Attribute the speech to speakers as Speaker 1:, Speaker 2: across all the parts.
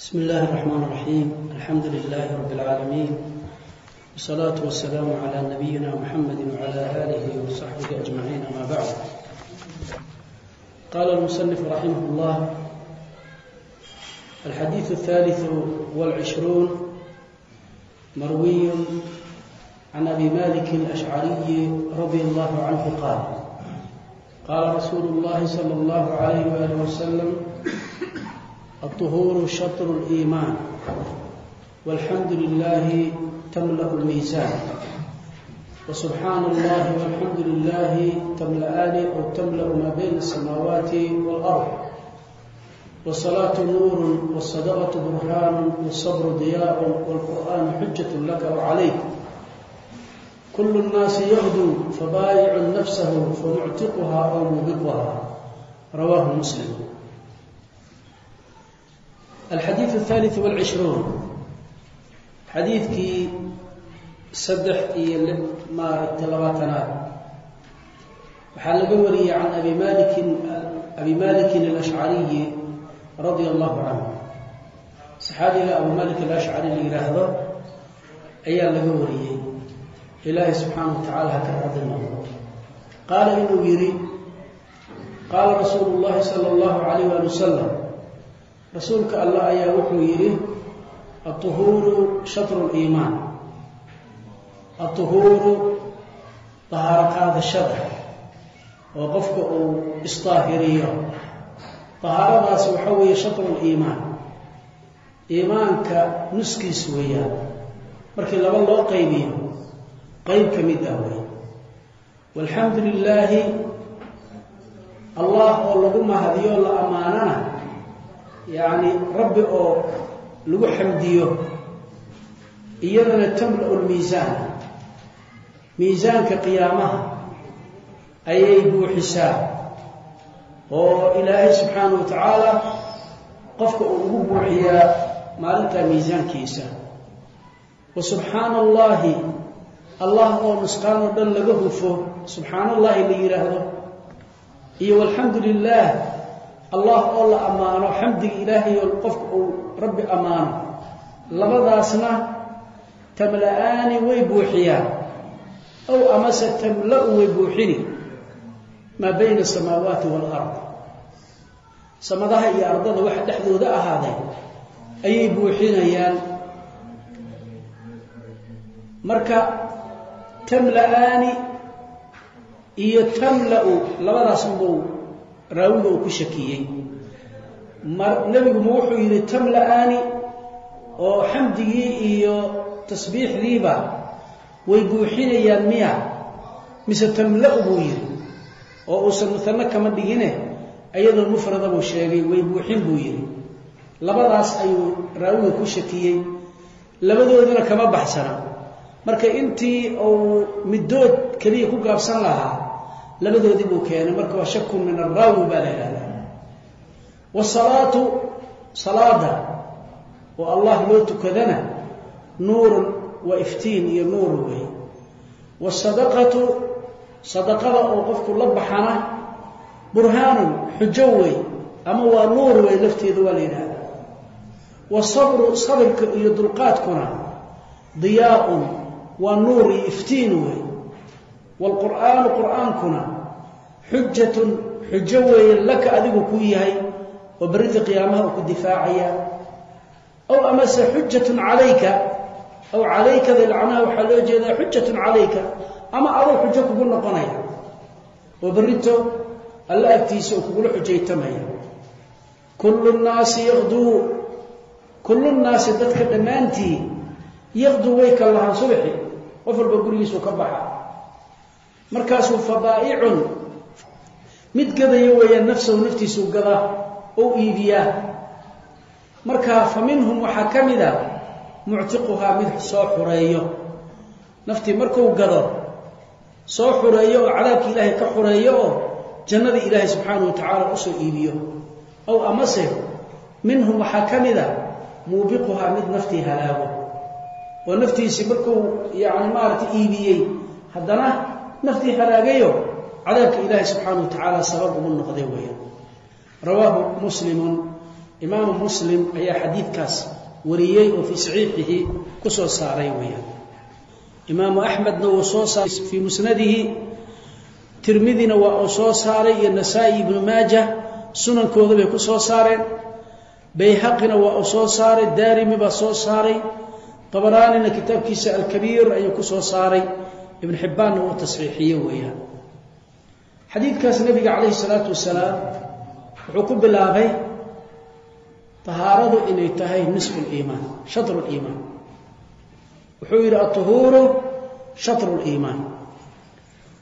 Speaker 1: بسم الله الرحمن الرحيم الحمد لله رب العالمين والصلاة والسلام على نبينا محمد وعلى آله وصحبه أجمعين أما بعد قال المصنف رحمه الله الحديث الثالث والعشرون مروي عن أبي مالك الأشعري رضي الله عنه قال قال رسول الله صلى الله عليه وآله وسلم الطهور شطر الإيمان والحمد لله تملأ الميزان وسبحان الله والحمد لله تملأان أو تملأ ما بين السماوات والأرض والصلاة نور والصدقة برهان والصبر ضياء والقرآن حجة لك وعليك كل الناس يغدو فبايع نفسه فمعتقها أو موبقها رواه مسلم alxadiid athaali walcishruun xadiidkii saddex iyo maaragta labaatanaad waxaa laga wariyey can abi malikin abi malikin alashcariyi radia allahu canhu saxaabiga abu malik alashcari la yidhaahdo ayaa laga wariyey ilaahi subxaana wa tacaala haka raadi noqdo qaala inuu yidhi qaala rasuulu llahi sala allahu calayh waali wasalam rasuulka allah ayaa wuxuu yidhi aلطuhuuru shatru اliimaan aلطuhuuru dahaaro qaadashada oo qofka uu isdaahiriyo dahaaradaas waxa weeye shatru اliimaan iimaanka nuskiis weeyaan markii laba loo qaybiyo qayb ka mid ah wey walxamdu lilaahi allah oo lagu mahadiyo la ammaanana yacni rabbi oo lagu xamdiyo iyadana tamla-u lmiisaan miisaanka qiyaamaha ayay buuxisaa oo ilaahay subxaana wa tacaala qofka uu ugu buuxiyaa maalintaa miisaankiisa wa subxaana allahi allah oo nusqaan oo dhan laga hufo subxaana allahi la yidhaahdo iyo walxamdu lilah allah oo la ammaano xamdiga ilaahay oo qofka uu rabbi ammaano labadaasna tamla-aani way buuxiyaan. Ow amase tamla-u way buuxini. Maa bayna asamaawaati waalard samadaha iyo ardada waxa dhexdooda ahaaday ayay buuxinayaan. Marka tamla-aani iyo tamla-u labadaas raawiga uu ku shakiyey. Nebiguma wuxuu yidhi tamla-aani oo xamdigii iyo tasbiixdiiba way buuxinayaan miya. Mise tamla-u buu yidhi oo uusan muhano kama dhigine iyadoo mufrada buu sheegay way buuxin buu yidhi. Labadaas ayuu raawiga ku shakiyey. Labadooduna kama baxsana. Marka intii uu middood keliya ku gaabsan lahaa labadoodii buu keenay. Marka waa shakun min araawi baa la yidhahdaa. Wasalaatu salaada oo allah loo tukadana nuurun waa iftiin iyo nuur wey wasadaqatu sadaqada oo qofku la baxana burhaanun xujo wey ama waa nuur wey lafteeda waa la yidhahdaa. Wasabru sabirka iyo dulqaadkuna diyaaun waa nuur iyo iftiin wey waalqur'aanu qur'aankuna xujatun xujo weeye laka adigu kuu yahay oo berrinta qiyaamaha uu ku difaacaya. Aw amase xujatun calayka aw calaykada ilcanaha waxaa loo jeedaa xujatun calayka ama adoo xujo kugu noqonaya oo berrinto alla agtiisa oo kugula xujaytamaya kullu nnaasi yaqduu kullu nnaasi dadka dhammaantii yaqduu way ka lahaan subaxi qof walba gurigiisuu ka baxa. Markaasuu fadaa'icun mid gadaya weeyaan nafsahu naftiisuu gadaa ou iibiyaa. Marka fa minhum waxaa ka mid a muctiquhaa mid soo xureeyo. Naftii markuu gado soo xureeyo oo cadaabkii ilaahay ka xureeyo oo jannadii ilaahay subxaanahu wa tacaala u soo iibiyo. Ow amase minhum waxaa ka mid a muubiquhaa mid naftii halaago oo naftiisii markuu yacni maaragtay iibiyey. Haddana naftii halaagayo cadaabka ilaahay subxaanahu wa tacaala sabab ugu noqday weeyaan. Rawaahu muslimun. Imaamu muslim ayaa xadiidkaas wariyey oo fii saxiixihi ku soo saaray weeyaan. Imaamu axmedna wuu soo saaray fii musnadihi. Tirmidina waa uu soo saaray iyo nasaa-i ibnu maaja sunankooda bay ku soo saareen. Bayhaqina waa uu soo saaray daarimi baa soo saaray. Dabaraanina kitaabkiisa alkabiir ayuu ku soo saaray. Ibn xibbaanna uu tasxiixiye weeyaan xadiidkaas nebiga calayhi salaatu wasalaam wuxuu ku bilaabay tahaaradu inay tahay nisfu liimaan shatru liimaan wuxuu yidhi atuhuuru shatru liimaan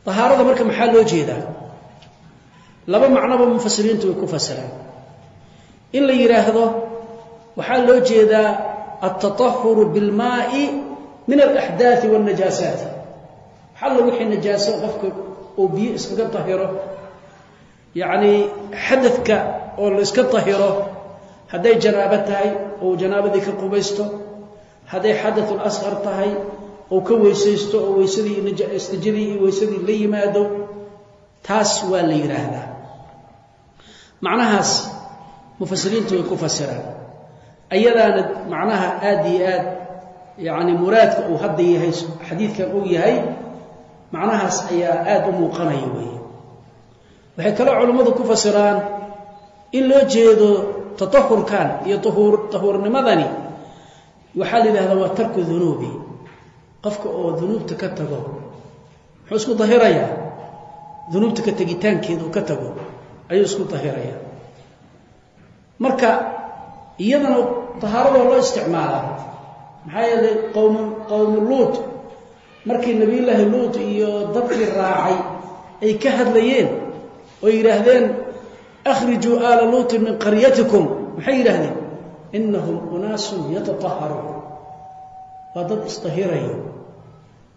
Speaker 1: tahaarada marka maxaa loo jeedaa? Laba macnoba mufasiriintu way ku fasiraan in la yidhaahdo waxaa loo jeedaa altatahuru bilmaai min alaxdaai wاlnajaasaat xalla wixii najaaso qofka uu biyo iskaga tahiro. Yacni xadadka oo la iska tahiro hadday janaabo tahay ou janaabadii ka qubaysto hadday xadatul asqar tahay ou ka weysaysto oo weysadii istijadii iyo weysadii la yimaado taas waa la yidhaahdaa macnahaas mufasiriintu way ku fasiraan ayadaana macnaha aad iyo aad yacni muraadka uu hadda yahay xadiidkan uu yahay macnahaas ayaa aada u muuqanaya weeye. Waxay kaloo culammadu ku fasiraan in loo jeedo tatahurkan iyo tahuur tahuurnimadani waxaa la yidhahdaa waa tarku dunuubi. Qofka oo dunuubta ka tago muxuu isku dahirayaa dunuubta ka tegitaankeeda uu ka tago ayuu isku dahirayaa marka iyadana tahaaradoo loo isticmaalaa maxaa yeelay qowm qowmu luut markii nebiyullaahi luut iyo dadkii raacay ay ka hadlayeen oo yidhaahdeen akhrijuu aala luutin min qaryatikum. Maxay yidhaahdeen? Innahum unaasun yatataharuun. Waa dad isdahirayo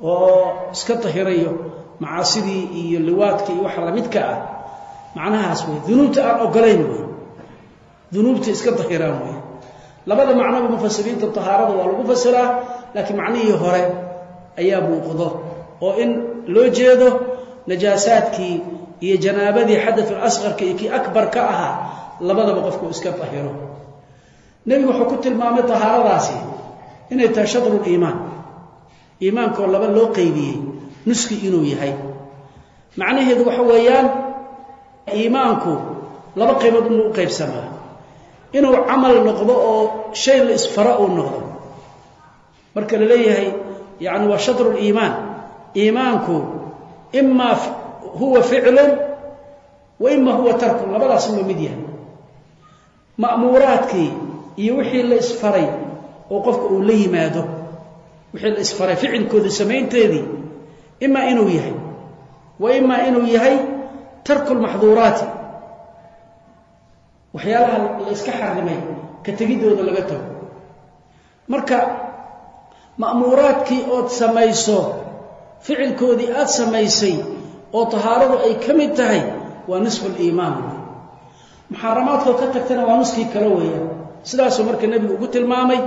Speaker 1: oo iska dahirayo macaasidii iyo liwaadka iyo waxa lamidka ah. Macnahaas wey dunuubta aan ogolayn wey dunuubta iska dahiraan wey labada macnoba mufasiriinta tahaarada waa lagu fasiraa laakiin macnihii hore ayaa muuqdo oo in loo jeedo najaasaadkii iyo janaabadii xadatul asqarka iyo kii akbar ka ahaa labadaba qofku iska dahiro nebigu wuxuu ku tilmaamay tahaaradaasi inay tahay shadruliimaan iimaankoo laba loo qeybiyey nuski inuu yahay. Macnaheedu waxa weeyaan iimaanku laba qaybood inuu u qaybsamaa. Inuu camal noqdo oo shay la isfara uu noqdo. Marka la leeyahay yani waa shatru liimaan. Iimaanku imaa huwa ficlun wa ima huwa tarkun. Labadaas inuu mid yahay. Ma'muuraadkii iyo wixii la isfaray oo qofka uu la yimaado wixii la isfaray ficilkooda samaynteedii imaa inuu yahay. Wa imaa inuu yahay tarku lmaxduuraati waxyaalaha la iska xarimay ka tegidooda laga tago. Marka ma'muuraadkii ood samayso ficilkoodii aad samaysay oo tahaaradu ay ka mid tahay waa nisfu liimaan muxaaramaadkoo ka tagtana waa nuskii kale weeyaan. Sidaasuu marka nebigu ugu tilmaamay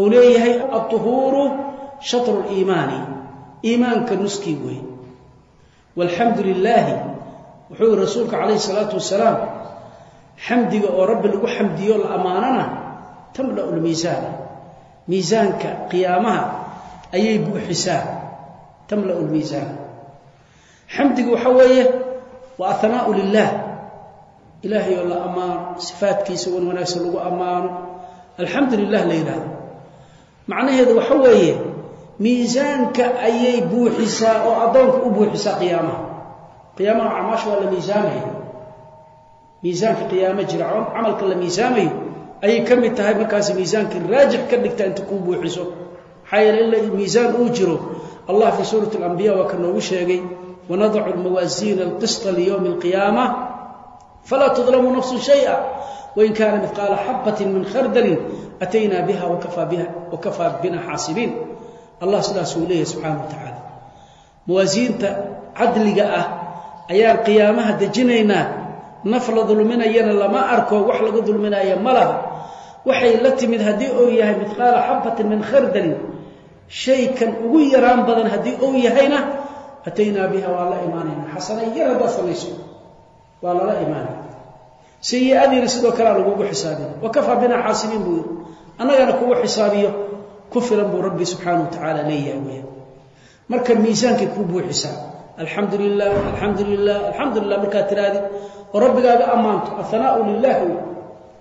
Speaker 1: uu leeyahay alطuhuuru shatru liimaani iimaanka nuskii weeye walxamdu lilaahi wuxuu yihi rasuulka calayhi salaatu wasalaam xamdiga oo rabbi lagu xamdiyo la ammaanana tamla'u lmiisaana miisaanka qiyaamaha ayay buuxisaa. Tamla'u lmiisaan xamdigu waxa weeye waa ahanaau lilah ilaahay oo la ammaano sifaadkiisa wan wanaagsan lagu ammaano. Alxamdu lilah la yidhaahdo. Macnaheedu waxa weeye miisaanka ayay buuxisaa oo addoonka u buuxisaa qiyaamaha. Qiyaamaha acmaasha waa la miisaamaya miisaanka qiyaamo jira camalka la miisaamayo ayay ka mid tahay markaasi miisaanka raajix ka dhigta inta kuu buuxiso. Maxaa yeele ila miisaan uu jiro. Allah fii suurati alambiya waa ka noogu sheegay wanadacu lmawaasiina alqisطa liyowmi alqiyaama falaa tudlamu nafsu shaya wain kaana midqaala xabati min khardalin ataynaa biha wakafaa bina xaasibiin. Allah sidaasuu leeyahay subxaana wa tacaala mawaasiinta cadliga ah ayaan qiyaamaha dejinaynaa. Naf la dulminayana lama arko wax laga dulminaya ma laha waxay la timid haddii uu yahay midqaala xabatin min khardalin shay kan ugu yaraan badan haddii uu yahayna ataynaa biha waa la imaanayna. Xasana yar haddaad samayso waa lala imaanaya sayi-adiina sidoo kalea lagugu xisaabiyo wakafaa binaa xaasibiin buu yidhi. Annagana kugu xisaabiyo ku filan buu rabbi subxaana wa tacaala leeyahay weya marka miisaankay kuu buuxisaa alxamdu lilah alxamdu lilah alxamdu lilah markaad tirahdid oo rabbigaaga ammaanto athanaau lilah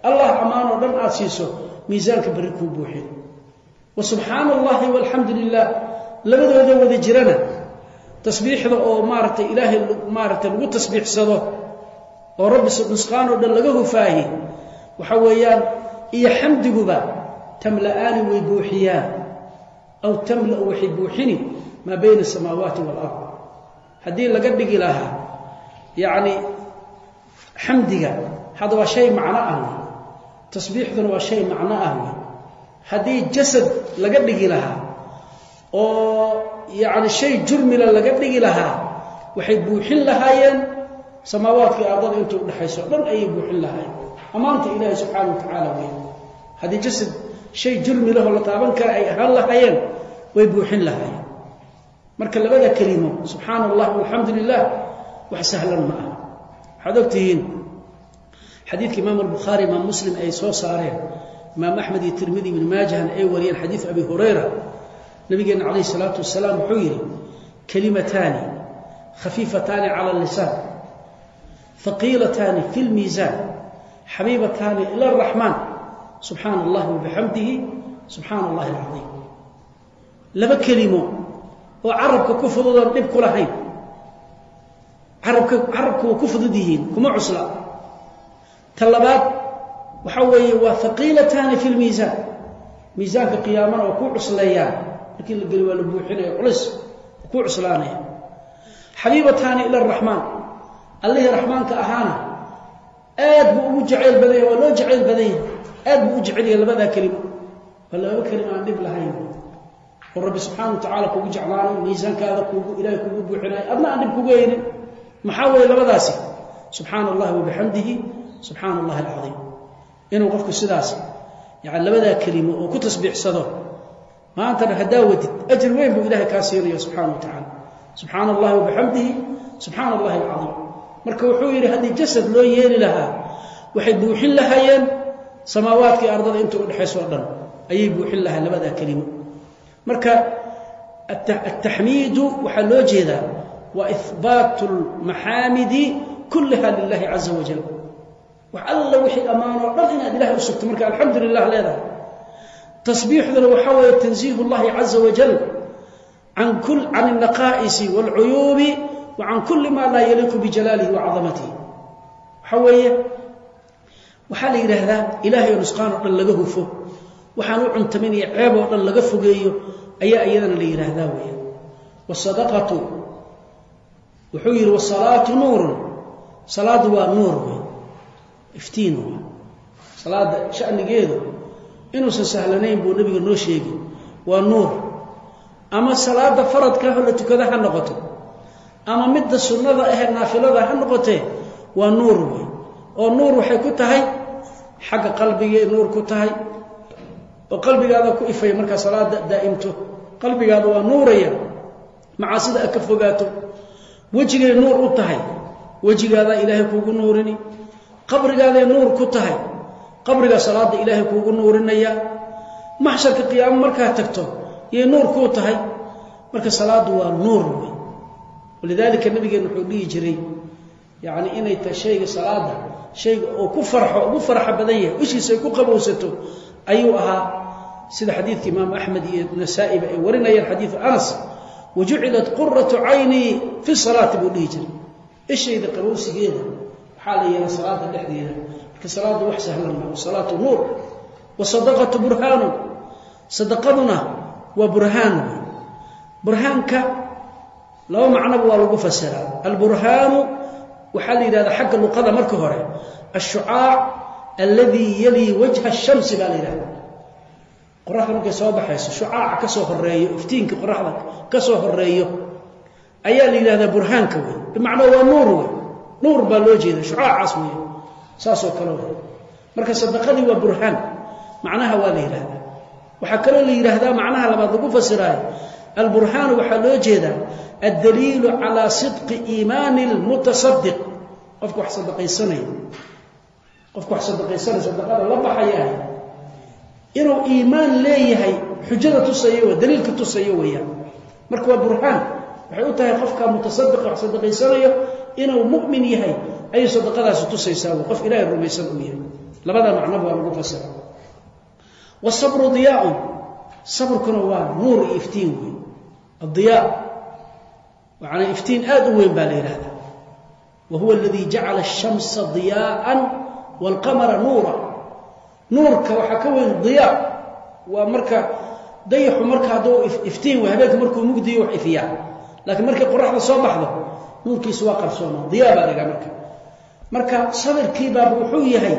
Speaker 1: allah ammaan oo dhan aad siiso miisaanka berri kuu buuxin. Wa subxaana allahi walxamdu lilah labadooda wada jirana tasbiixda oo maaragtay ilaahay maaragtay lagu tasbiixsado oo rabbi nusqaan oo dhan laga hufaahi waxa weeyaan iyo xamdiguba tamla'aani way buuxiyaan. Aw tamla'u waxay buuxini maa bayna asamaawaati waalard haddii laga dhigi lahaa yacni xamdiga hadda waa shay macno ah tasbiixduna waa shay macno ah wey haddii jasad laga dhigi lahaa oo yacni shay jurmila laga dhigi lahaa waxay buuxin lahaayeen samaawaadka iyo ardada inta udhexayso o dhan ayay buuxin lahaayeen. Ammaanta ilaahi subxaana wa tacaala wey haddii jasad shay jurmi lahoo la taaban kara ay ahaan lahaayeen way buuxin lahaayeen. Marka labada kelimo subxaana allah walxamdu lilah wax sahlan ma aha. Waxaad ogtihiin xadiidka imaam albukhaari imaam muslim ay soo saareen imaam axmed iyo tirmidi ibn maajahna ay wariyeen xadiid abi hurayra. Nabigeena calayh isalaatu wasalaam wuxuu yidhi kalimataani khafiifataani cala lisaan haqiilataani fi lmiisaan xabiibataani ila araxmaan subxaana allahi wabixamdihi subxaana allahi alcaiim laba kelimo oo carabka ku fududoon dhib ku lahayn. Carabka waa ku fudud kuma cusla ta labaad waxaa weeye waa haqiilataani fi lmiisaan miisaanka qiyaamana waa ku cusleeyaan. Markii la geli waa la buuxinaya culays waa ku cuslaanaya. Xabiibataani ila araxmaan allihii raxmaanka ahaana aad buu ugu jacayl badan yahay waa loo jacayl badan yahay aad buu u jecel yahay labadaa kelimo waa laba kelimo aan dhib lahayn. Oo rabbi subxaana wa tacaala kugu jeclaanay miisaankaada kugu ilaahay kugu buuxinayo adna aan dhib kugu haynin. Maxaa weeye labadaasi? Subxaana allahi wabixamdihi subxaana allahi alcaiim inuu qofku sidaas yani labadaa kelimo oo ku tasbiixsado maantana haddaa wadid ajir weyn buu ilahay kaa siinaya subxana wa tacaala subxaana allahi wabixamdihi subxaana allahi alcaiim marka wuxuu yidhi haddii jasad loo yeeli lahaa waxay buuxin lahaayeen samaawaadkii ardada inta udhexayso o dhan. Ayay buuxin lahaa labadaa kelimo. Marka ataxmiidu waxaa loo jeedaa waa ihbaatu lmaxaamidi kullaha lilahi caza wajal wax alla wixii ammaanoo dhan inaad ilahay u sugto. Marka alxamdu lilah leedahay. Tasbiixduna waxaa weeye tanziihu llahi caza wajal can alnaqaa'isi wاlcuyuubi wa can kuli ma laa yaliiqu bijalaalihi wa cadamatihi waxaa weeye waxaa la yidhaahdaa ilahay oo nusqaan oo dhan laga hufo. Waxaan u cuntaminaya ceeb oo dhan laga fogeeyo ayaa iyadana la yidhaahdaa weya wasadaqatu wuxuu yidhi wasalaatu nuurun. Salaadu waa nuur wey iftiin salaada shanigeedu inuusan sahlanayn buu nabiga noo sheegi waa nuur. Ama salaada faradka ho la tukada ha noqoto. Ama midda sunnada ahee naafilada ha noqotee waa nuur wey oo nuur waxay ku tahay xagga qalbigay nuur ku tahay. Oo qalbigaada ku ifaya markaa salaada daa'imto. Qalbigaada waa nuuraya. Macaasida a ka fogaato. Wejigay nuur u tahay. Wejigaadaa ilaahay kuugu nuurini qabrigaaday nuur ku tahay. Qabrigaa salaada ilaahay kuugu nuurinaya. Maxsharka qiyaamo markaad tagto yay nuur kuu tahay. Marka salaadu waa nuur wey. Walidaalika nabigeenna wuxuu dhihi jiray yacni inay tahay shayga salaada shayga oo ku farxo ugu farxa badan yahay ishiisa ay ku qabowsato ayuu ahaa. Sida xadiidka imaamu axmed iyo nasaa'iba ay warinayaan xadiidu anas wajucilat quratu caynii fi salaati buu dhihi jiray. Ishayda qabowsigeeda waxaa la yeelay salaada dhexdeeda? Marka salaadu wax sahlan ma salaatu nuur wasadaqatu burhaanun sadaqaduna waa burhaan burhaanka laba macnoba waa lagu fasiraa alburhaanu waxaa la yidhahdaa xagga luqada marka hore ashucaac alladii yalii wajha shamsi baa la yidhahda qoraxda markay soo baxayso shucaaca ka soo horeeyo iftiinka qoraxda ka soo horeeyo ayaa la yidhahdaa burhaanka wey bimacnaa waa nuur wey nuur baa loo jeeda shucaacaas wey saasoo kale wey marka sadaqadii waa burhaan. Macnaha waa la yidhahdaa waxaa kaloo la yidhaahdaa macnaha labaad lagu fasiraayo. Alburhaanu waxaa loo jeedaa addaliilu calaa sidqi iimaani lmutasadiq qofka wax sadaqaysanaya qofku wax sadaqaysanay sadaqada la baxayahay inuu iimaan leeyahay xujada tusayo w daliilka tusayo weeyaan. Marka waa burhaan. Waxay u tahay qofka mutasadiqa wax sadaqaysanayo inuu mu'min yahay ayay sadaqadaasi tusaysaa w qof ilaahay rumaysan uu yahay. Labada macnoba waa lagu fasira wasabru diyaaun sabrkuna waa nuur iyo iftiin wey addiyaa macnaa iftiin aad u weyn baa la yidhahdaa wa aladii jacala ashamsa diyaa'an waalqamara nuura. Nuurka waxaa ka weyn diyaa waa marka dayaxu marka hadduu iftiin wey habeenka markuu mugdiyo wax ifiyaa. Laakiin markay qoraxda soo baxdo nuurkiisu waa qarsooma. Diyaa baa lagaa marka. Marka sabirkiibaaba wuxuu yahay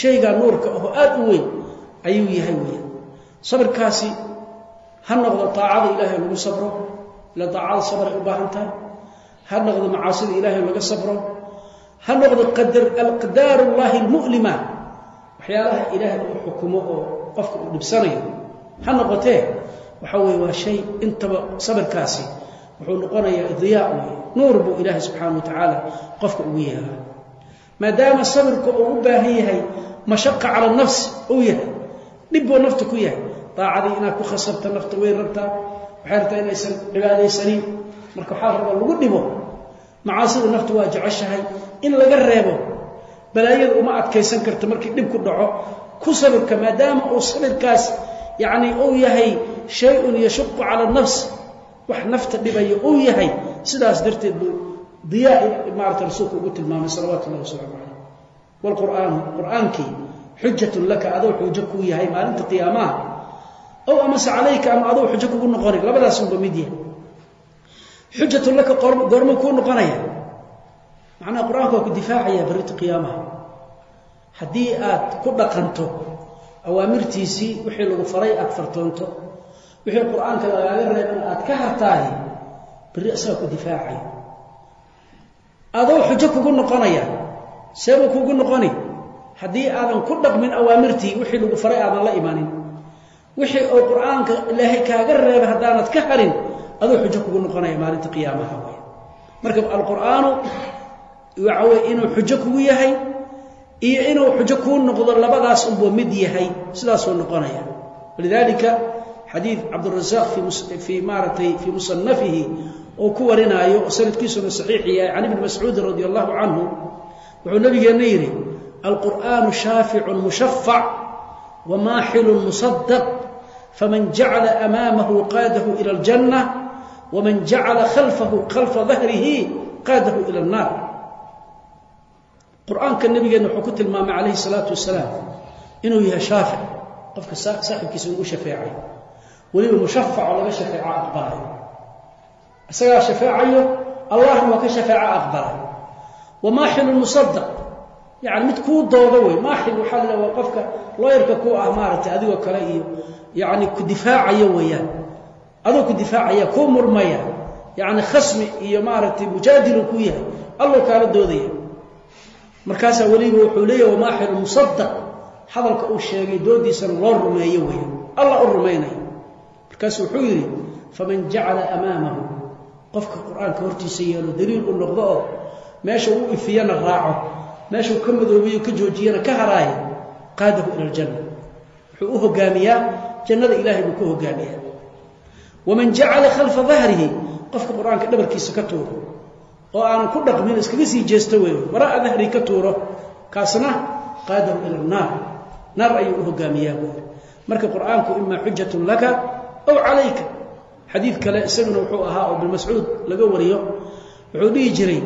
Speaker 1: shaygaa nuurka oo aad u weyn ayuu yahay weya sabirkaasi ha noqdo taacada ilaahay lagu sabro ila taacada sabray u baahan tahay. Ha noqdo macaasida ilaahay laga sabro. Ha noqdo aqdaar ullaahi almu'lima. Waxyaalaha ilaahay uu xukumo oo qofka uu dhibsanayo ha noqotee waxa weye waa shay intaba sabirkaasi wuxuu noqonayaa diyaa wey nuur buu ilaahay subxaana wa tacaala qofka ugu yeelaa maadaama sabirka uu u baahan yahay mashaqa cala nafsi uu yahay dhib buu nafta ku yahay. Daacadii inaad ku khasabta nafta way rabtaa waxay rabtaa inaysan cibaadaysanin marka waxaa raba lagu dhibo macaasida nafta waa jeceshahay in laga reebo balaayada uma adkaysan karta markii dhib ku dhaco ku sabirka maadaama uu sabirkaas yacni uu yahay shay-un yashuqu cala nafs sidaas darteed buu diyaa maarata rasuulku ugu tilmaamay salawaatu ullahi wasalaamu calayh. Waalqur'aanu qur'aankii xujatun laka adou xujo kuu yahay maalinta qiyaamaha. Ow amase calayka ama adou xujo kugu noqonay labadaas unba mid yahay. Xujatun laka goormuu kuu noqonaya. Macnaha qur'aanka waa ku difaacaya berrinta qiyaamaha. Haddii aad ku dhaqanto awaamirtiisii wixii lagu faray aad fartoonto wixii qur'aanka lagaaga reeban aad ka hartaahi berri isagaa ku difaacaya adou xujo kugu noqonaya seebuu kugu noqoni haddii aadan ku dhaqmin awaamirtii wixii lagu faray aadan la imanin wixii oo qur'aanka ilaahay kaaga reebay haddaanad ka harin aduu xujo kugu noqonaya maalinta qiyaamaha wey marka alqur'aanu waxa weye inuu xujo kugu yahay iyo inuu xujo kuu noqdo labadaas unbuu mid yahay sidaasuu noqonaya walidaalika xadiid cabdurasaaq fii maaratay fii musanafihi uu ku warinaayo oo sanadkiisuna saxiix yahay can ibni mascuudin radi allahu canhu wuxuu nabigeenna yidhi alqur'aanu shaaficun mushafac wamaaxilun musadaq faman jacala amaamahu qaadahu ila aljanna waman jacala khalfahu khalfa dahrihi qaadahu ila annaar. Qur'aanka nabigeenna wuxuu ku tilmaamay calayhi salaatu wasalaam inuu yahay shaafic qofka saaxibkiisa inuu shafeecay weliba mushafaco laga shafeeco aqbalay. Isagaa shafeecayo allahna waa ka shafeeco aqbalay. Wamaaxilun musadaq yani mid kuu doodo wey. Maaxil waxaa la waa qofka looyarka ku ah maaragtay adigoo kale iyo yani ku difaacayo weeyaan. Adoo ku difaacaya kuu murmaya. Yani khasmi iyo maaragtay mujaadilun ku yahay. Alloo kaala doodaya. Markaasaa weliba wuxuu leeyahy wamaaxilu musadaq hadalka uu sheegay doodiisana loo rumeeyo weeyaan. Allah u rumaynaya markaasu wuxuu yidhi faman jacala amaamahu. Qofka qur'aanka hortiisa yeelo daliil u noqdo oo meesha uu ifiyana raaco meeshuu ka madoobiyo ka joojiyana ka haraaya qaadahu ila aljanna. Wuxuu u hogaamiyaa jannada ilahay buu ka hogaamiyaa. Waman jacala khalfa dahrihi qofka qur'aanka dhabarkiisa ka tuuro oo aanan ku dhaqmin iskaga sii jeesto weeyo waraa dahrihi ka tuuro kaasna qaadahu ila annaar. Naar ayuu u hogaamiyaa marka qur'aanku imaa xujatun laka aw calayka. Xadiid kale isaguna wuxuu ahaa oo ibn mascuud laga wariyo. Wuxuu dhihi jiray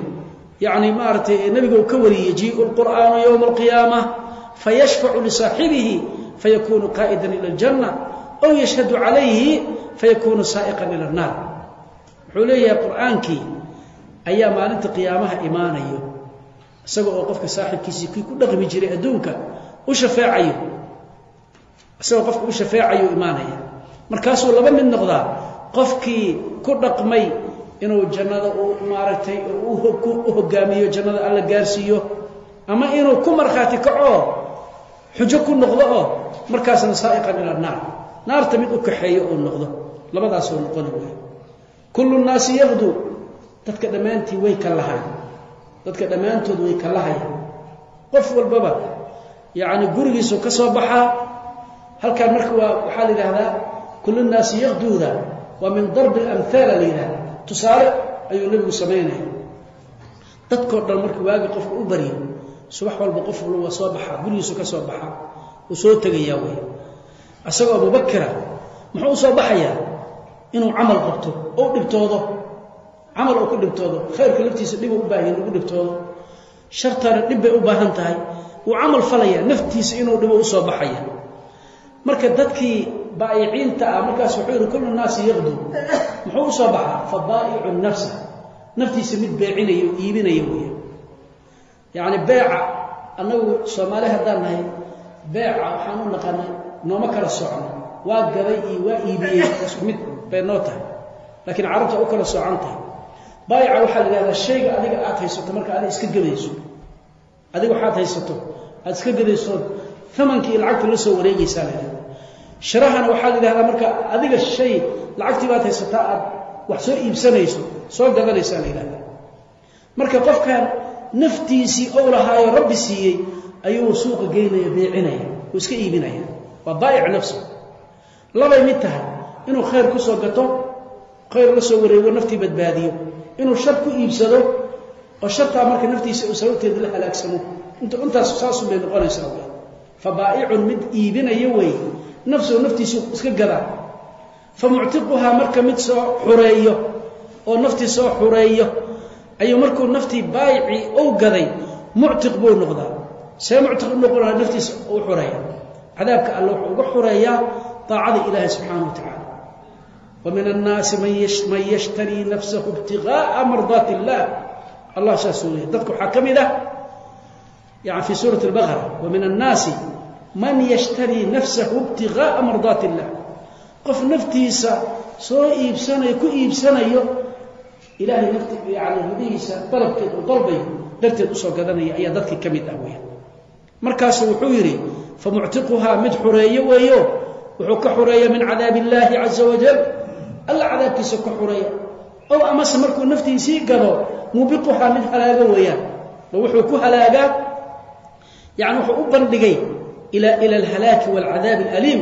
Speaker 1: yani maaratay nabiga uu ka wariyey yajiiu lqur'aanu ywma alqiyaama fayashfacu lisaaxibihi fayakunu qaa'idan ila aljanna aw yashhadu calayhi fayakunu saa'iqan ila annaar. Wuxuu leeyahay qur'aankii ayaa maalinta qiyaamaha imaanayo isaga oo qofka saaxibkiisii kii ku dhaqmi jiray adduunka u shafeecayo. Isagoo qofka u shafeecayo imaanaya markaasuu laba mid noqdaa qofkii ku dhaqmay inuu jannada maaragtay u hogaamiyo jannada alla gaarsiiyo ama inuu ku markhaati kaco xujo ku noqdo oo markaasna saa'iqan ila naar. Naarta mid u kaxeeyo uu noqdo labadaasoo noqoni wey kullu nnaasi yaqdu dadka dhammaantii way ka lahaan dadka dhammaantood way ka lahayaan qof walbaba yacni gurigiisu ka soo baxaa halkan marka waa waxaa la yidhahdaa kullu naasi yaqduuda waa min darbi alamhaala la yidhahda tusaale ayuu nebigu samaynaya dadkao dhan marka waagi qofka u baryo subax walba qof waa soo baxaa gurigiisu ka soo baxaa uu soo tegayaa wey isagoo abubakira muxuu u soo baxayaa inuu camal qabto ou dhibtoodo camal uu ku dhibtoodo khayrka laftiisa dhib u baahan ugu dhibtoodo shartana dhib bay u baahan tahay u baa'iciinta ah markaas wuxuu yidhi kullu naasi yaqdu muxuu u soo baxaa? Fa baa'icu nafsa. Naftiisa mid beecinaya oo iibinaya weya yacni beeca annagu soomaali haddaan nahay beeca waxaan u naqanay nooma kala socno waa gaday iyo waa iibiyey isku mid bay noo tahay. Laakiin carabta u kala socan tahay. Baayica waxaa la yidhahdaa shayga adiga aad haysato marka aad iska gadayso. Adiga waxaad haysato aad iska gadayso amankii lacagta la soo wareegaysaa la yidhahda shirahana waxaa la yidhahdaa marka adiga shay lacagtii baad haysataa aad wax soo iibsanayso soo gadanaysaa la yidhahda marka qofkan naftiisii ou lahaayo rabbi siiyey ayuu suuqa geynaya beecinaya uu iska iibinaya waa baa'ic nafsi labay mid tahay inuu khayr ku soo gato khayr la soo wareego naftii badbaadiyo. Inuu shar ku iibsado oo shartaa marka naftiisa uu sababteeda la halaagsamo intaas saasun bay noqonaysaa fa baa'icun mid iibinaya wey nafsuhu naftiisu iska gadaa fa muctiquhaa marka mid soo xureeyo oo naftii soo xureeyo ayuu markuu naftii baayicii ou gaday muctiq buu noqdaa. See muctiq u noqonaa naftiisa u xureeya. Cadaabka alle wuxuu uga xureeyaa daacada ilaahi subxaana wa tacaala wa annaasi man yashtarii nafsahu ibtigaaa mardaat illah allah saasuu leeyay dadka waxaa ka mid ah yani fii suurati albaqara wa annaasi man yashtarii nafsahu ibtigaaa mardaat illah qof naftiisa soo iibsanayo ku iibsanayo ilaahay nafti yani ridihiisa dalabkeed uu dalbayo darteed u soo gadanaya ayaa dadkii ka mid ah weya markaasu wuxuu yidhi famuctiquhaa mid xureeyo weeyo wuxuu ka xureeya min cadaabi illaahi caza wajal. Alla cadaabkiisa ka xureeya. Ow amase markuu naftiisii gado muubiquhaa mid halaago weeyaan. Wuxuu ku halaagaa yani wuxuu u bandhigay ila alhalaaki waalcadaabi alaliim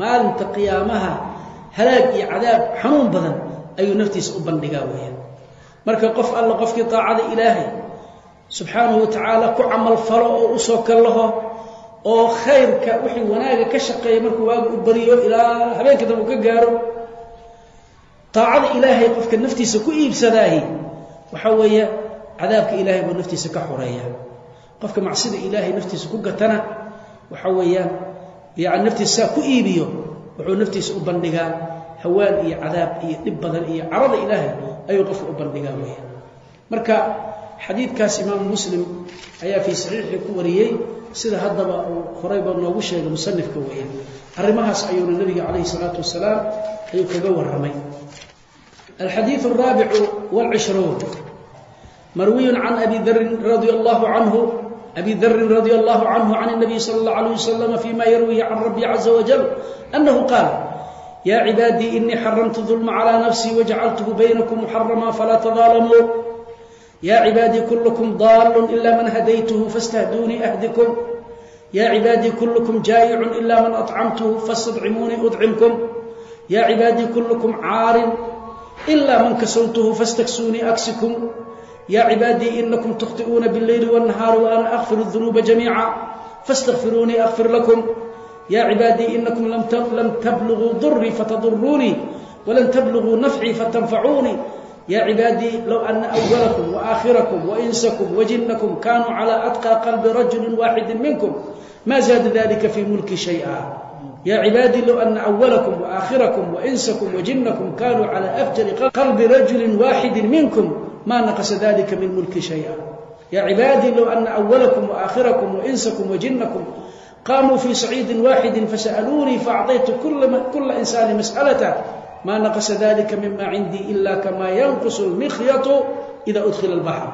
Speaker 1: maalinta qiyaamaha halaag iyo cadaab xanuun badan ayuu naftiisa u bandhigaa weeyaan. Marka qof alla qofkii daacada ilaahay subxaanahu wa tacaala ku camal falo oo u soo kallaho oo khayrka wixii wanaaga ka shaqeeya markuu waagu u bariyo ilaa habeenka dambe uu ka gaaro daacada ilaahay qofka naftiisa ku iibsadaahi waxaa weeye cadaabka ilaahay buu naftiisa ka xoreeya qofka macsida ilaahay naftiisa ku gatana waxaa weeyaan yani naftiisa ku iibiyo wuxuu naftiisa u bandhigaa hawaan iyo cadaab iyo dhib badan iyo carada ilaahay ayuu qofka u bandhigaa weya marka xadiidkaas imaamu muslim ayaa fii saxiixii ku wariyey sida haddaba uu horayba noogu sheegay musanifka weeyaan. Arrimahaas ayuuna nebiga calayhi salaatu wasalaam ayuu kaga warramay. Alxadiidu alraabicu waalcishruun marwiyun can abi darin radia allahu canhu abi darin radia allahu canhu can الnabiy sala اllah alayh wasalama fima yarwihi can rabbi caza wajal annahu qaal ya cibaadii inii xaramtu dulma calى nafsii wajacaltuhu baynakum muxarama falaa tadaalamuu ya cibaadii kulkm daal ila man hadaytuhu fastahduunii ahdikum ya cibaadii kulkm jaa'icu ila man acamtuhu fastadcimuunii udcimkum ya cibaadii kulkm caarin ila man kasawtuhu fastaksuunii aksikum ya cibaadii inakum tukhطi'uuna bاlleyli wالnahaari waana akfir الdunuuba jamiica faاstakfiruunii akfir lakum ya cibaadii inakum lam tabluguu durii fatadurunii walan tabluguu nafcii fatanfacuunii ya cibaadii low ana أwalakum وآakhirakum وإnsakum وجinakum kanuu calى أtقى qalbi rajuli waaxidi minkum ma zaada dalika fii mulki شhayئa ya cibaadii low ana أwalakum وآakhirakum وإnsakum وجinakum kanuu calى أfjari qalbi rajuli waaxidi minkum ma naqasa dalika min mulki shaya. Ya cibaadii low ana awalakum waakhirakum wainsakum wajinakum qamuu fii saciidin waaxidin fasa'aluunii faacطaytu kula insaani mas'alata. Ma naqasa dalika mima cindii ila kama yanqus lmikhyatu ida udkhila lbaxr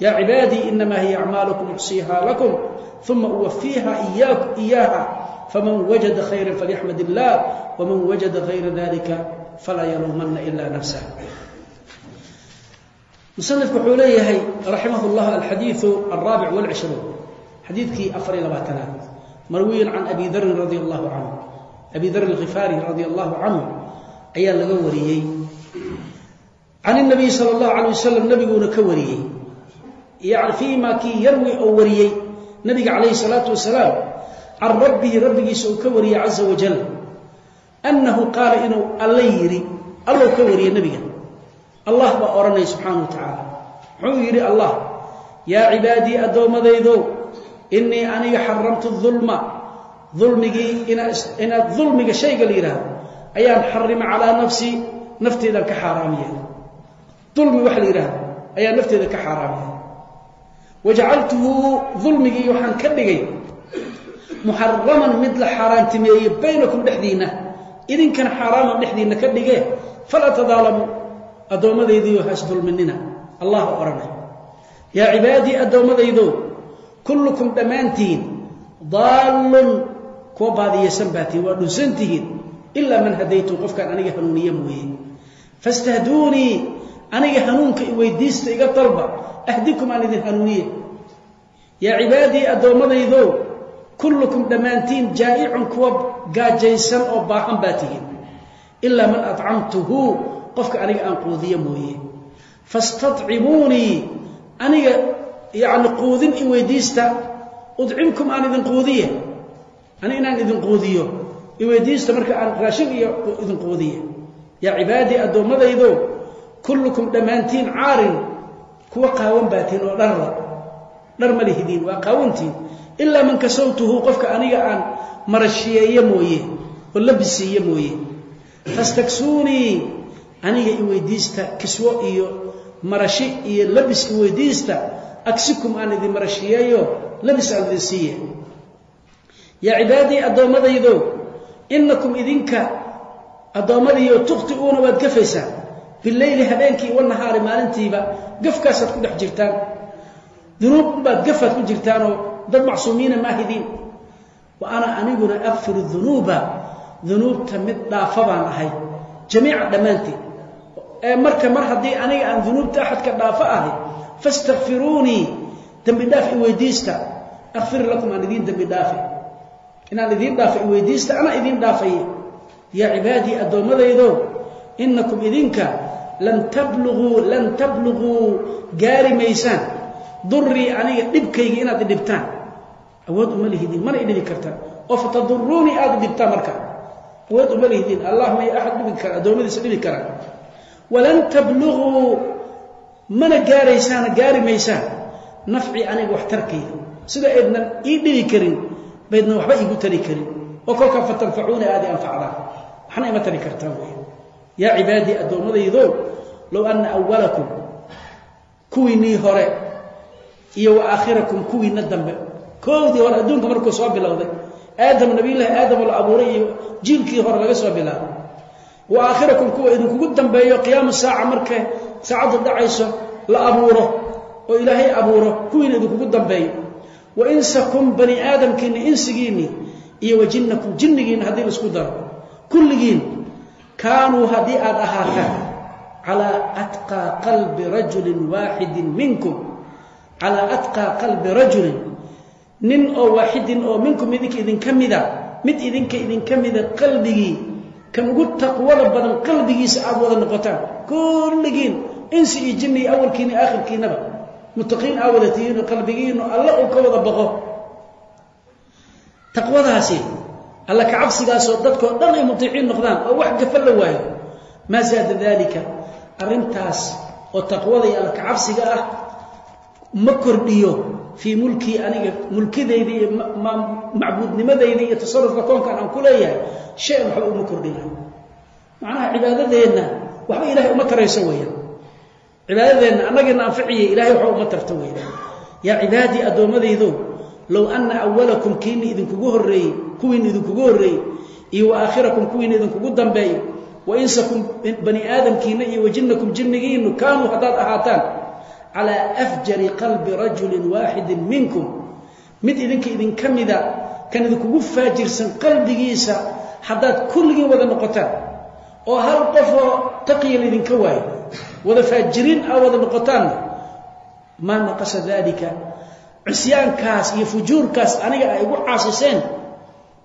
Speaker 1: ya cibaadii inama hiya acmaalukum uxsiiha lakum uma uwafiiha iyaaha faman wajada khayra falyaxmad illah waman wajada kayra dalika falaa yaluumana ila nafsah musanifku wuxuu leeyahay raximah llah alxadiiu alraabic wlcishruun xadiidkii afar iyo labaatanaad. Marwiyin can abi darin radi allahu canhu abi dar alkhifaari radia allahu canhu ayaa laga wariyey. Can nabiy sal اllahu alay wasalam nabiguuna ka wariyey. Fii ma kii yarwi oo wariyey nabiga calayhi salaatu wasalaam can rabbihi rabbigiisa uu ka wariyey caza wajal annahu qaala inuu alla yidhi allow ka wariyey nebiga allah baa odhanaya subxaana wa tacaala. Muxuu yidhi allah yaa cibaadii addoommadaydow innii aniga xaramtu dulma dulmigii inaad dulmiga shayga la yidhaahdo ayaan xarima calaa nafsii nafteedaan ka xaaraam yeelay dulmi wax la yidhaahdo ayaa nafteeda ka xaaraam yeelay wajacaltuhu dulmigii waxaan ka dhigay muxaraman mid la xaaraantimeeyey baynakum dhexdiinna. Idinkana xaaraaman dhexdiinna ka dhige falaa tadaalamu addoommadaydiiyo haas dulminina. Allah odhanay yaa cibaadii addoommadaydow kullukum dhammaantiin daallun kuwa baadiyaysan baatiin waa dhunsantihiin. Ilaa man hadaytum qofkaan aniga hanuuniye mooye. Fastahduunii aniga hanuunka i weydiista iga dalba ahdikum aan idin hanuuniye. Yaa cibaadii addoommadaydow kullukum dhammaantiin jaa'icun kuwa gaajaysan oo baahan baa tihiin ilaa man acamtuhu qofka aniga aan quudiye mooye. Fastadcimuunii aniga yacni quudin i weydiista udcimkum aan idin quudiye. Aniga inaan idin quudiyo i marka aan raashin iyo idin quudiye. Yaa cibaadii addoommadaydow kullukum dhammaantiin caarin kuwa qaawan baatiin oo dharra. Dhar ma waa qaawantiin. Ilaa man kasawtuhu qofka aniga aan marashiyeeye mooye oo labisiiye mooye. Fastaksuunii aniga i weydiista kiswo iyo marashi iyo labis i weydiista agsikum aan idin marashiyeeyo labis aan idin siiye. Yaa cibaadii addoommadaydow inakum idinka addoommadiiyo tukhti'uuna waad gafaysaan bileyli habeenkii wanahaari maalintiiba gafkaasaad ku dhex jirtaan. Dunuub unbaad gafaad ku jirtaanoo dad macsuumiina maahidiin wa ana aniguna akfiru dunuuba dunuubta mid dhaafa baan ahay. Jamiica dhammaanteed ee marka mar haddii aniga aan dunuubta axadka dhaafa ahay fastakfiruunii dembi dhaaf i weydiista. Akfir lakum aan idiin dembi dhaafe inaan idiin dhaafa i weydiista anaa idiin dhaafaye yaa cibaadii addoommadaydow inakum idinka lan tabluguu lan tabluguu gaari maysaan. Durii aniga dhibkayga inaad idhibtaan awood uma lihidiin mana idhibi kartaan. Oo fataduruunii aad idhibtaan marka awood uma lihidiin allah may axad dhibi kara addoommadiisa dhibi karaan walan tabluguu mana gaaraysaan gaari maysaan nafci aniga wax tarkayga sida aydnan ii dhibi karin baydnan waxba iigu tari karin. Oo kolkaa fatanfacuuna aad i anfacdaan waxna ima tari kartaan wey yaa cibaadii addoommadaydo low anna awalakum kuwiinnii hore iyo wa aakhirakum kuwiinna dambe. Koowdii hore adduunka markuu soo bilowday aadam nabiyullaahi aadamoo la abuuray iyo jiilkii hore laga soo bilaabo wa aakhirakum kuwa idinkugu dambeeyo qiyaamu saaca markay saacaddu dhacayso la abuuro oo ilaahay abuuro kuwiina idinkugu dambeeyo. Wa insakum bani aadamkiinni insigiinni iyo wa jinnakum jinnigiinna haddii la isku daro. Kulligiin kaanuu haddii aad ahaataan calaa atqaa qalbi rajulin waaxidin minkum. Calaa atqaa qalbi rajulin nin oo waaxidin oo minkum idinka idinka mida mid idinka idinka mida qalbigii kan ugu taqwada badan qalbigiisa aad wada noqotaan. Kulligiin insi iyo jinni iyo awalkiina iyo aakhirkiinaba. Muttaqiin aa wada tihiin oo qalbigiinu alla uu ka wada baqo taqwadaasi alla ka cabsigaasoo dadkoo dhan ay mutiiciin noqdaan oo wax gafa la waayo. Maa zaada daalika arrintaas oo taqwada iyo alla ka cabsiga ah ma kordhiyo fii mulkii aniga mulkidayda iyo macbuudnimadayda iyo tasarufka koonkan aan ku leeyahay shay-an waxba uma kordhinayo macnaha cibaadadeenna waxba ilaahay uma tarayso weeyaan. Cibaadadeenna annagiina anficiya ilahay waxba uma tarto weeyaan. Yaa cibaadii addoommadaydo low anna awalakum kiini idinkugu horreeyey kuwiina idinkugu horreeyey iyo wa aakhirakum kuwiina idinkugu dambeeyo wa insakum bani aadamkiina iyo wa jinnakum jinnigiinu kaanuu haddaad ahaataan calaa afjari qalbi rajulin waaxidin minkum. Mid idinka idinka mida kan idinkugu faajirsan qalbigiisa haddaad kulligiin wada noqotaan oo hal qofoo taqiya laydinka waayo wada faajiriin aa wada noqotaanna maa naqasa daalika? Cisyaankaas iyo fujuurkaas aniga ay igu caasiseen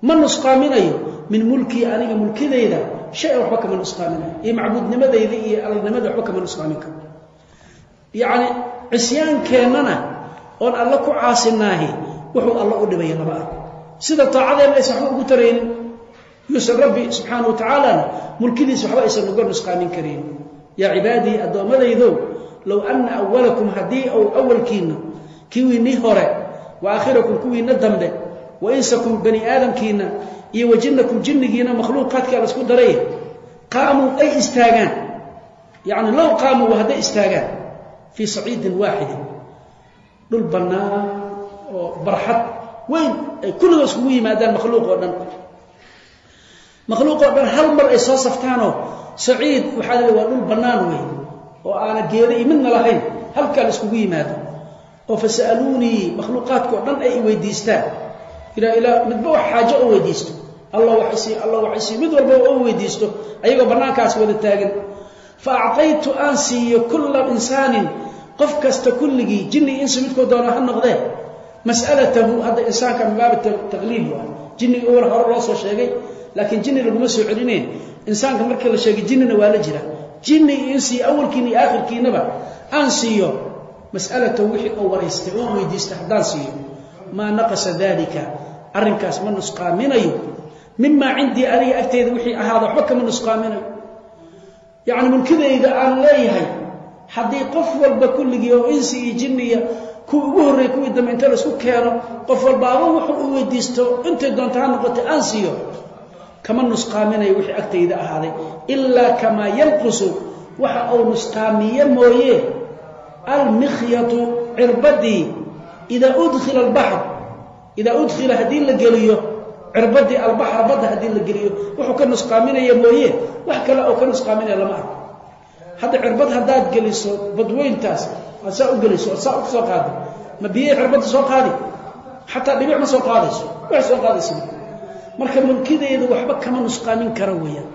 Speaker 1: ma nusqaaminayo. Min mulkii aniga mulkidayda shay waxba kama nusqaaminayo iyo macbuudnimadayda iyo alnimada waxba kama nusqaamin karo yacni cisyaankeennana oon alle ku caasinaahi wuxuu alla u dhibaya lama arko. Sida taacadeenna aysan waxba ugu taraynin yuusan rabbi subxaana wa tacaalana mulkidiisa waxba aysan uga nusqaamin karin. Yaa cibaadii addoommadaydow low anna awalakum haddii ou awalkiinna kiwiinnii hore wa aakhirakum kuwiinna dambe wa insakum bani aadamkiinna iyo wa jinnakum jinnigiina makhluuqaadkaa la isku daray qaamuu ay istaagaan. Yacni low qaamuu hadday istaagaan fii saciidin waaxidin. Dhul bannaan oo barxad weyn ay kulliga iskugu yimaadaan makhluuq oo dhan. Makhluuq oo dhan hal mar ay soo saftaanoo saciid waxaa la waa dhul bannaan weyn oo aana geeda iyo midna lahayn halkaa la iskugu yimaado. Oo fasa'aluunii makhluuqaadka oo dhan ay i weydiistaan. Ilaa ilaa midba wax xaajo oo weydiisto. Allah waxaysii allah waxaysii mid walba oo weydiisto ayagoo bannaankaas wada taagan fa actaytu aan siiyo kulla insaanin qof kasta kulligii jinni insi midkoo doona ha noqdee mas'alatahu hadda insaanka min baabi taqliib waa jinniga war hore loo soo sheegay laakiin jinni laguma soo celineen insaanka markii la sheegay jinnina waa la jira jinni iyo insi awalkiina iyo aakhirkiinaba aan siiyo mas'alatahu wixii oo waraystay oo weydiistay haddaan siiyo maa naqasa daalika arrinkaas ma nusqaaminayo mimaa cindii aniga agteyda wixii ahaada waxba kama nusqaaminayo yacni mulkidayda aan leeyahay haddii qof walba kulligii oo insi iyo jinniya kuwii ugu horreeyey kuwii dambe inta la isku keeno qof walbaaba wuxuu u weydiisto intay doonta ha noqotay aan siiyo kama nusqaaminayo wixii agtayda ahaaday ilaa kamaa yanqusu waxa uu nusqaamiye mooye almikhyatu cirbadii idaa udkhila albaxr idaa udkhila haddii la geliyo cirbadii albaxra badda haddii la geliyo wuxuu ka nusqaaminaya mooye. Wax kale oo ka nusqaaminaya lama arko. Hadda cirbad haddaad geliso badweyntaas aad saa u geliso ood saa u soo qaado ma biyay cirbadda soo qaadi? Xataa dhibic ma soo qaadayso wax soo qaadaysa marka mulkideedu waxba kama nusqaamin kara weeyaan.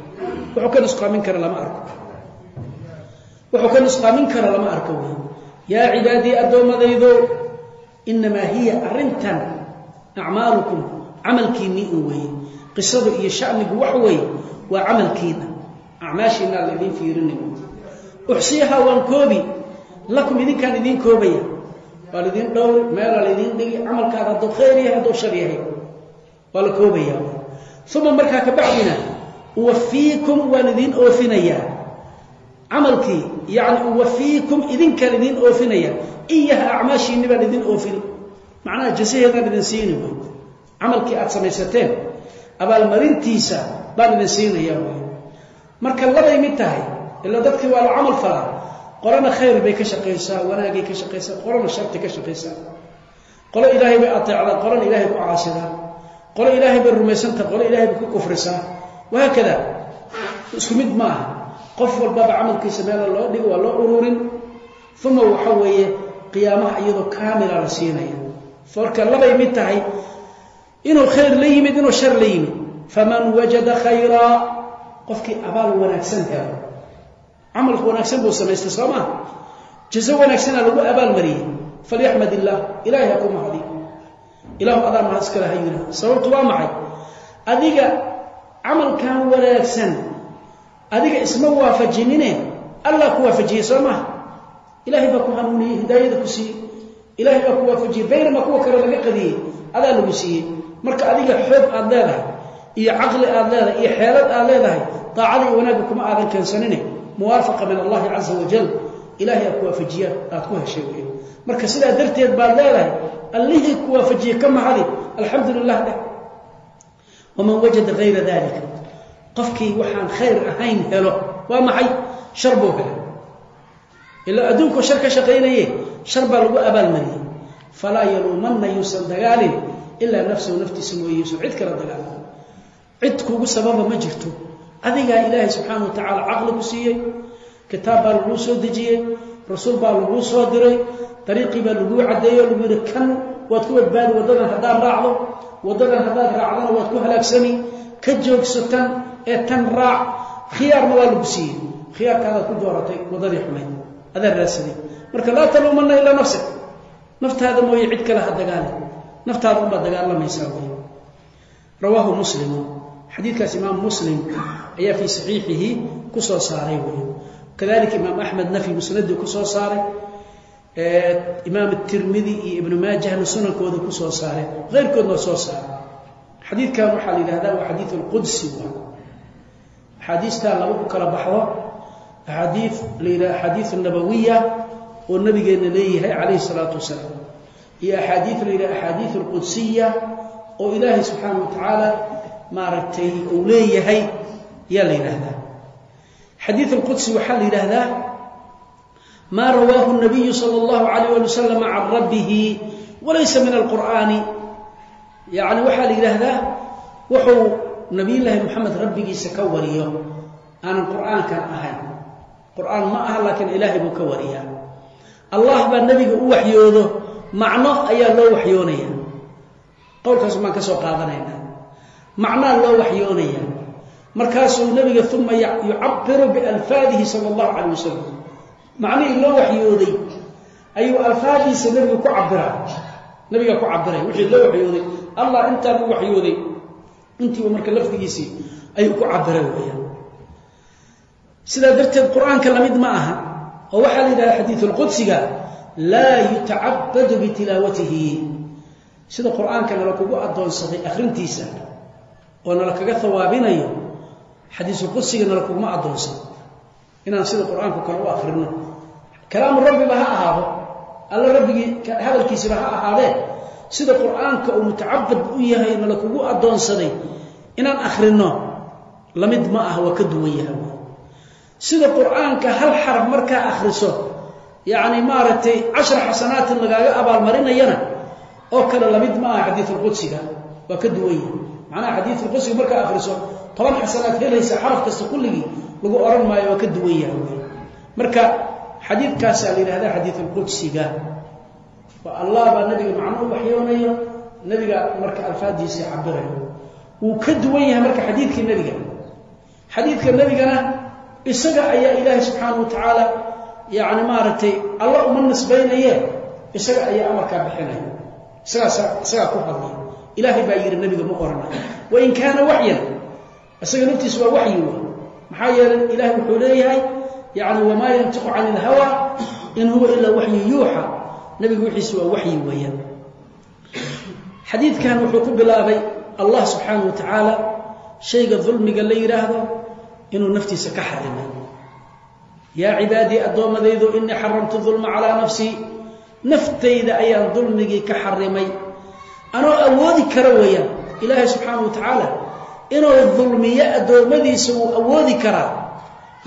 Speaker 1: Wuxuu ka nusqaamin kara lama arko. Wuxuu ka nusqaamin kara lama arko weeyaan. Yaa cibaadii addoommadaydo innamaa hiya arrintan acmaalukum camalkiinnii un weeye qisadu iyo shanigu wax weeye waa camalkiina. Acmaashiinaa laydiin fiirinay uxsiyahaa waan koobi lakum idinkaan idiin koobaya. Waa laydin dhowri meelaa laydiin dhigi camalkaada hadduu khayr yahay hadduu shar yahay. Waa la koobaya uma markaa ka bacdina uwafiikum waan idiin oofinayaa. Camalkii yacni uwafiikum idinkaan idiin oofinaya iyaha acmaashiinni baan idiin camalkii aad samaysateen abaalmarintiisa baan idin siinaya wy marka labay mid tahay ila dadkii waa la camal falaa qolana khayr bay ka shaqaysaa wanaagay ka shaqaysaa qolana sharti ka shaqaysaa. Qolo ilaahay bay ateecdaa qolana ilaahay ku caasidaa qolo ilaahay bay rumaysantaha qolo ilahay bay ku kufrisaa wahaakada isku mid ma aha qof walbaba camalkiisa meela loo dhigo waa loo ururin. Uma waxa weeye qiyaamaha iyadoo kaamila la siinaya marka labay mid tahay inuu khayr la yimid inuu shar la yimid. Faman wajada khayraa qofkii abaal wanaagsan helo camal wanaagsan buu samaystay soo maa jazo wanaagsana lagu abaalmariyey falyaxmad illaah ilahay ha ku mahdi ilahu adaa mahad iskale ha sababtu waa maxay? Adiga camalkan wanaagsan adiga isma waafajinine allah ku waafajiyey soo maha ilahay baa ku hanuuniyey hidaayada ku siiyey ilahay baa ku waafajiyey baynama kuwa kale laga qadiyey adaa lagu siiyey. Marka adiga xoog aad leedahay iyo caqli aad leedahay iyo xeelad aad leedahay daacada iyo wanaagga kuma aadan keensanine. Muwaafaqa min allahi caza wajal ilahay aad ku waafajiya aad ku heshay wey marka sidaa darteed baad leedahay allihii ku waafajiye ka mahadi alxamdu lilah dheh. Waman wajada hayra dalika qofkii waxaan khayr ahayn helo waa maxay? Shar buu helay ilaa adduunku shar ka shaqaynaye shar baa lagu abaalmariyey falaa yaluumanna yuusan dagaalin ilaa nafsahu naftiisa mooye yuusan cid kala dagaalama cid kugu sababa ma jirto. Adigaa ilaahay subxaana wa tacaala caqli ku siiyey kitaab baa laguu soo dejiyey rasuul baa laguu soo diray dariiqii baa laguu caddeeyo lagu yidhi kan waad ku badbaadi waddadan haddaad raacdo waddadan haddaad raacdana waad ku halaagsani ka joogso tan ee tan raac khiyaarna waa lagu siiyey. Khiyaarkaadaad ku dooratay waddadii xumayd adaa raadsaday marka laa taluumanna ilaa nafsik naftaada mooye cid kale ha dagaali naftaada unbaad dagaalamaysaa wey rawaahu muslimu xadiidkaas imaam muslim ayaa fii saxiixihi ku soo saaray wey kadalika imaam axmedna fii musnadii ku soo saaray. Imaam tirmidi iyo ibnu maajahna sunankooda ku soo saareen keyrkoodna soo saaray. Xadiidkan waxaa la yidhahdaa waa xadiid alqudsi wa axaadiistaa laba ku kala baxdo axaadii la yidhaha axaadiid nabawiya oo nabigeenna leeyahay calayhi salaatu wasalaam. Iyo axaadiid la yidhaha axaadiid alqudsiya oo ilaahay subxaana wa tacaala maaragtay uu leeyahay yaa la yidhaahdaa. Xadiid alqudsi waxaa la yidhaahdaa maa rawaahu nabiyu sala allahu calayh ali wasalam can rabbihi walaysa min alqur'aani. Yacni waxaa la yidhaahdaa wuxuu nabiyullaahi moxamed rabbigiisa ka wariyo. Aanan qur'aankan ahayn qur'aan ma aha laakiin ilaahay buu ka wariyaa. Allah baa nebiga u waxyoodo macno ayaa loo waxyoonaya qowlkaas baan ka soo qaadanaynaa. Macnaa loo waxyoonaya markaasuu nebiga uma yucabiru bialfaadihi sala allahu calayh wasalam macnihii loo waxyooday ayuu alfaadiisa nebiga ku cabiraa nebiga ku cabiray wixii loo waxyooday. Allah intaan u waxyooday. Intiiba marka lafdigiisii ayuu ku cabiray weeyaan sidaa darteed qur'aanka la mid ma aha oo waxaa la yidhaha xadiidu lqudsiga laa yutacabadu bitilaawatihi. Sida qur'aanka nala kugu addoonsaday akhrintiisa oo nala kaga hawaabinayo xadiisulqudsiga nala kuguma addoonsan inaan sida qur'aanku kale u akrino kalaamu rabbiba ha ahaado. Alla rabbigii hadalkiisiba ha ahaadee. Sida qur'aanka uu mutacabad u yahay nala kugu addoonsaday inaan akhrino la mid ma ah waa ka duwan yahay sida qur'aanka hal xaraf markaa akhriso yacni maaragtay cashar xasanaatin lagaaga abaalmarinayana oo kale la mid ma aha xadiisulqudsiga waa ka duwan yahay. Macnaha xadiisulqudsiga markaa akhriso toban xasanaad helaysa xaraf kasta kulligii lagu odhan maayo waa ka duwan yahay. Marka xadiidkaasaa la yidhahdaa xadiisulqudsiga waa allah baa nabiga macno u waxyoonayo nebiga marka alfaadiisii cabirayo wuu ka duwan yahay marka xadiidkii nebiga xadiidka nebigana isaga ayaa ilaahay subxaana wa tacaala yani maaragtay alla uma nisbaynaye isaga ayaa amarkaa bixinaya. Isagaasa isagaa ku hadlay. Ilaahay baa yidhi nebiga ma oranayo wain kaana waxyan isaga naftiisa waa waxyi wa maxaa yeelay ilaahay wuxuu leeyahay yani wamaa yantiqu cani ilhawa in huwa ilaa waxyu yuuxa. Nebiga wixiisa waa waxyi weeyaan xadiidkan wuxuu ku bilaabay allah subxaana wa tacaala shayga dulmiga la yidhaahdo inuu naftiisa ka xarimay yaa cibaadii addoommadaydu inii xaramtu dulma calaa nafsii naftayda ayaan dulmigii ka xarimay. Anoo awoodi kara weeyaan ilaahay subxaana wa tacaala inuu dulmiyo addoommadiisa wuu awoodi karaa.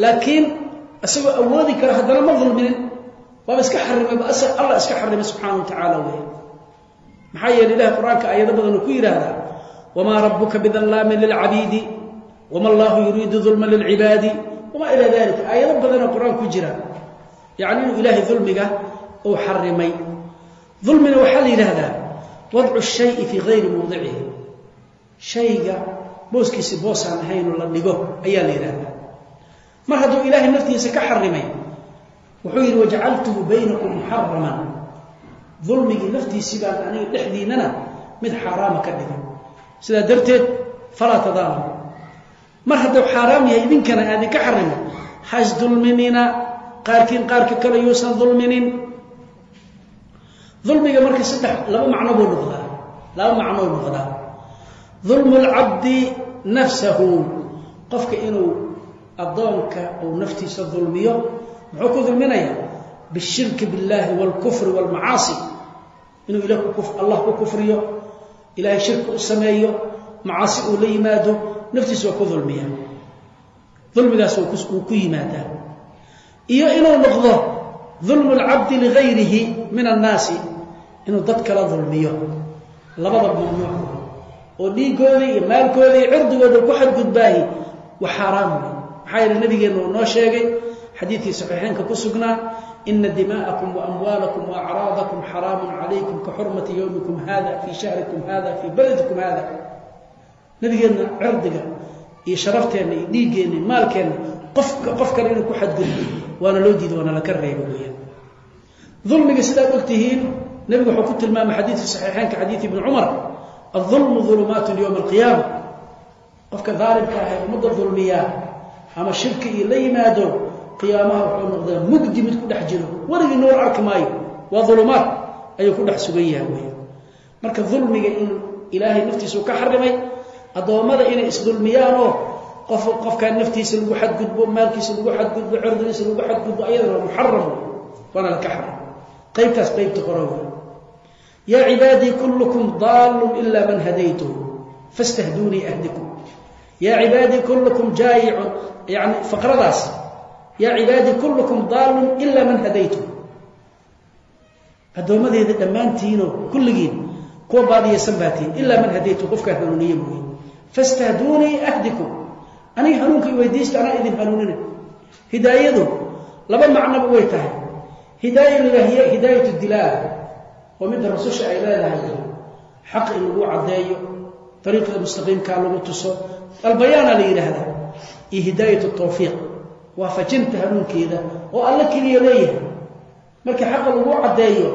Speaker 1: Laakiin isagoo awoodi kara haddana ma dulminin. Waaba iska xarimay allah iska xarimay subxaana wa tacaala weeyaan. Maxaa yeele ilahay qur'aanka aayado badanuu ku yidhaahdaa wamaa rabbuka bidallaamin lilcabiidi wama allahu yuriidu dulma lilcibaadi wamaa ilaa dalika aayado badanoo qur'aan ku jira yacni inuu ilaahay dulmiga uu xarimay dulmina waxaa la yidhaahdaa wadcu shayi fii hayri mawdicihi shayga booskiisi boosaan ahaynoo la dhigo ayaa la yidhaahdaa mar hadduu ilaahay naftiisa ka xarimay wuxuu yidhi wajacaltuhu baynakum muxaraman dulmigii naftiisii baan aniga dhexdiinnana mid xaaraama ka dhigay sidaa darteed mar hadduu xaaraam yahay idinkana aadinka xarimo hasdulminina qaarkiin qaarka kale yuusan dulminin dulmiga marka saddex laba macno buu noqdaa laba macnou noqdaa dulmu lcabdi nafsahu qofka inuu addoonka uu naftiisa dulmiyo muxuu ku dulminayaa bishirki biاllahi wاlkufri wاlmacaasi inuu ilah allah ku kufriyo ilaahay shirki u sameeyo macaasi uu la yimaado naftiisa waa ku dulmiya. Dulmigaas wuu ku yimaadaa. Iyo inuu noqdo dulmu اlcabdi ligayrihi min annaasi inuu dad kala dulmiyo. Labada mamnuuc oo dhiigooda iyo maalkooda cirdigooda ku xadgudbaahi wa xaaraam wey maxaa yeele nabigeenna uu noo sheegay xadiidkii saxiixeynka ku sugnaa ina dima'akum waamwaalakum waacraadakum xaraamun calaykum ka xurmati yowmikum hada fii shahrikum hada fii baladikum hada nabigeenna cirdiga iyo sharafteenna iyo dhiiggeenna maalkeenna qofka qof inuu ku xadgudbo waana loo diida waana laka reeba weyaan dulmiga sidaad ogtihiin nebigu wuxuu ku tilmaamay xadiidka saxiixeynka xadiid ibni cumar aldulmu dulumaatu yowma alqiyaama. Qofka daalimka ah ee ummadda dulmiyaa ama shirki iyo la yimaado qiyaamaha wuxuu noqdaa mugdi mid ku dhex jiro weligii nuur arki maayo waa dulumaad ayuu ku dhex sugan yahay wey marka dulmiga in ilaahay naftiisu ka xarimay addoommada inay isdulmiyaanoo qof qofkaan naftiisa lagu xadgudbo maalkiisa lagu xadgudbo cirdigiisa lagu xadgudbo ayadana muxaram waana laka xaram. Qaybtaas qaybta qora wey yaa cibaadii kullukum daalun ila man hadaytuhu fastahduunii ahdikum. Yaa cibaadii kullukum jaayicun yani faqradaas yaa cibaadii kullukum daalun ila man hadaytuhu. Addoommadeeda dhammaantiinoo kulligiin kuwa baadiyaysan baatiin ilaa man hadaytuhu qofkaa hanuuniye mooye fastahduunii ahdikum aniga hanuunka i weydiista anaa idin hanuunina hidaayadu laba macnoba way tahay hidaaya lilahiya hidaayat dilaala oo midda rasusha ay leedahay xaq in lagu caddeeyo ariiqda mustaqiimkaa lagu tuso albayaana la yidhaahdaa iyo hidaayat tawfiiq waafajinta hanuunkeeda oo alla keliya leeyahay markii xaqa lagu caddeeyo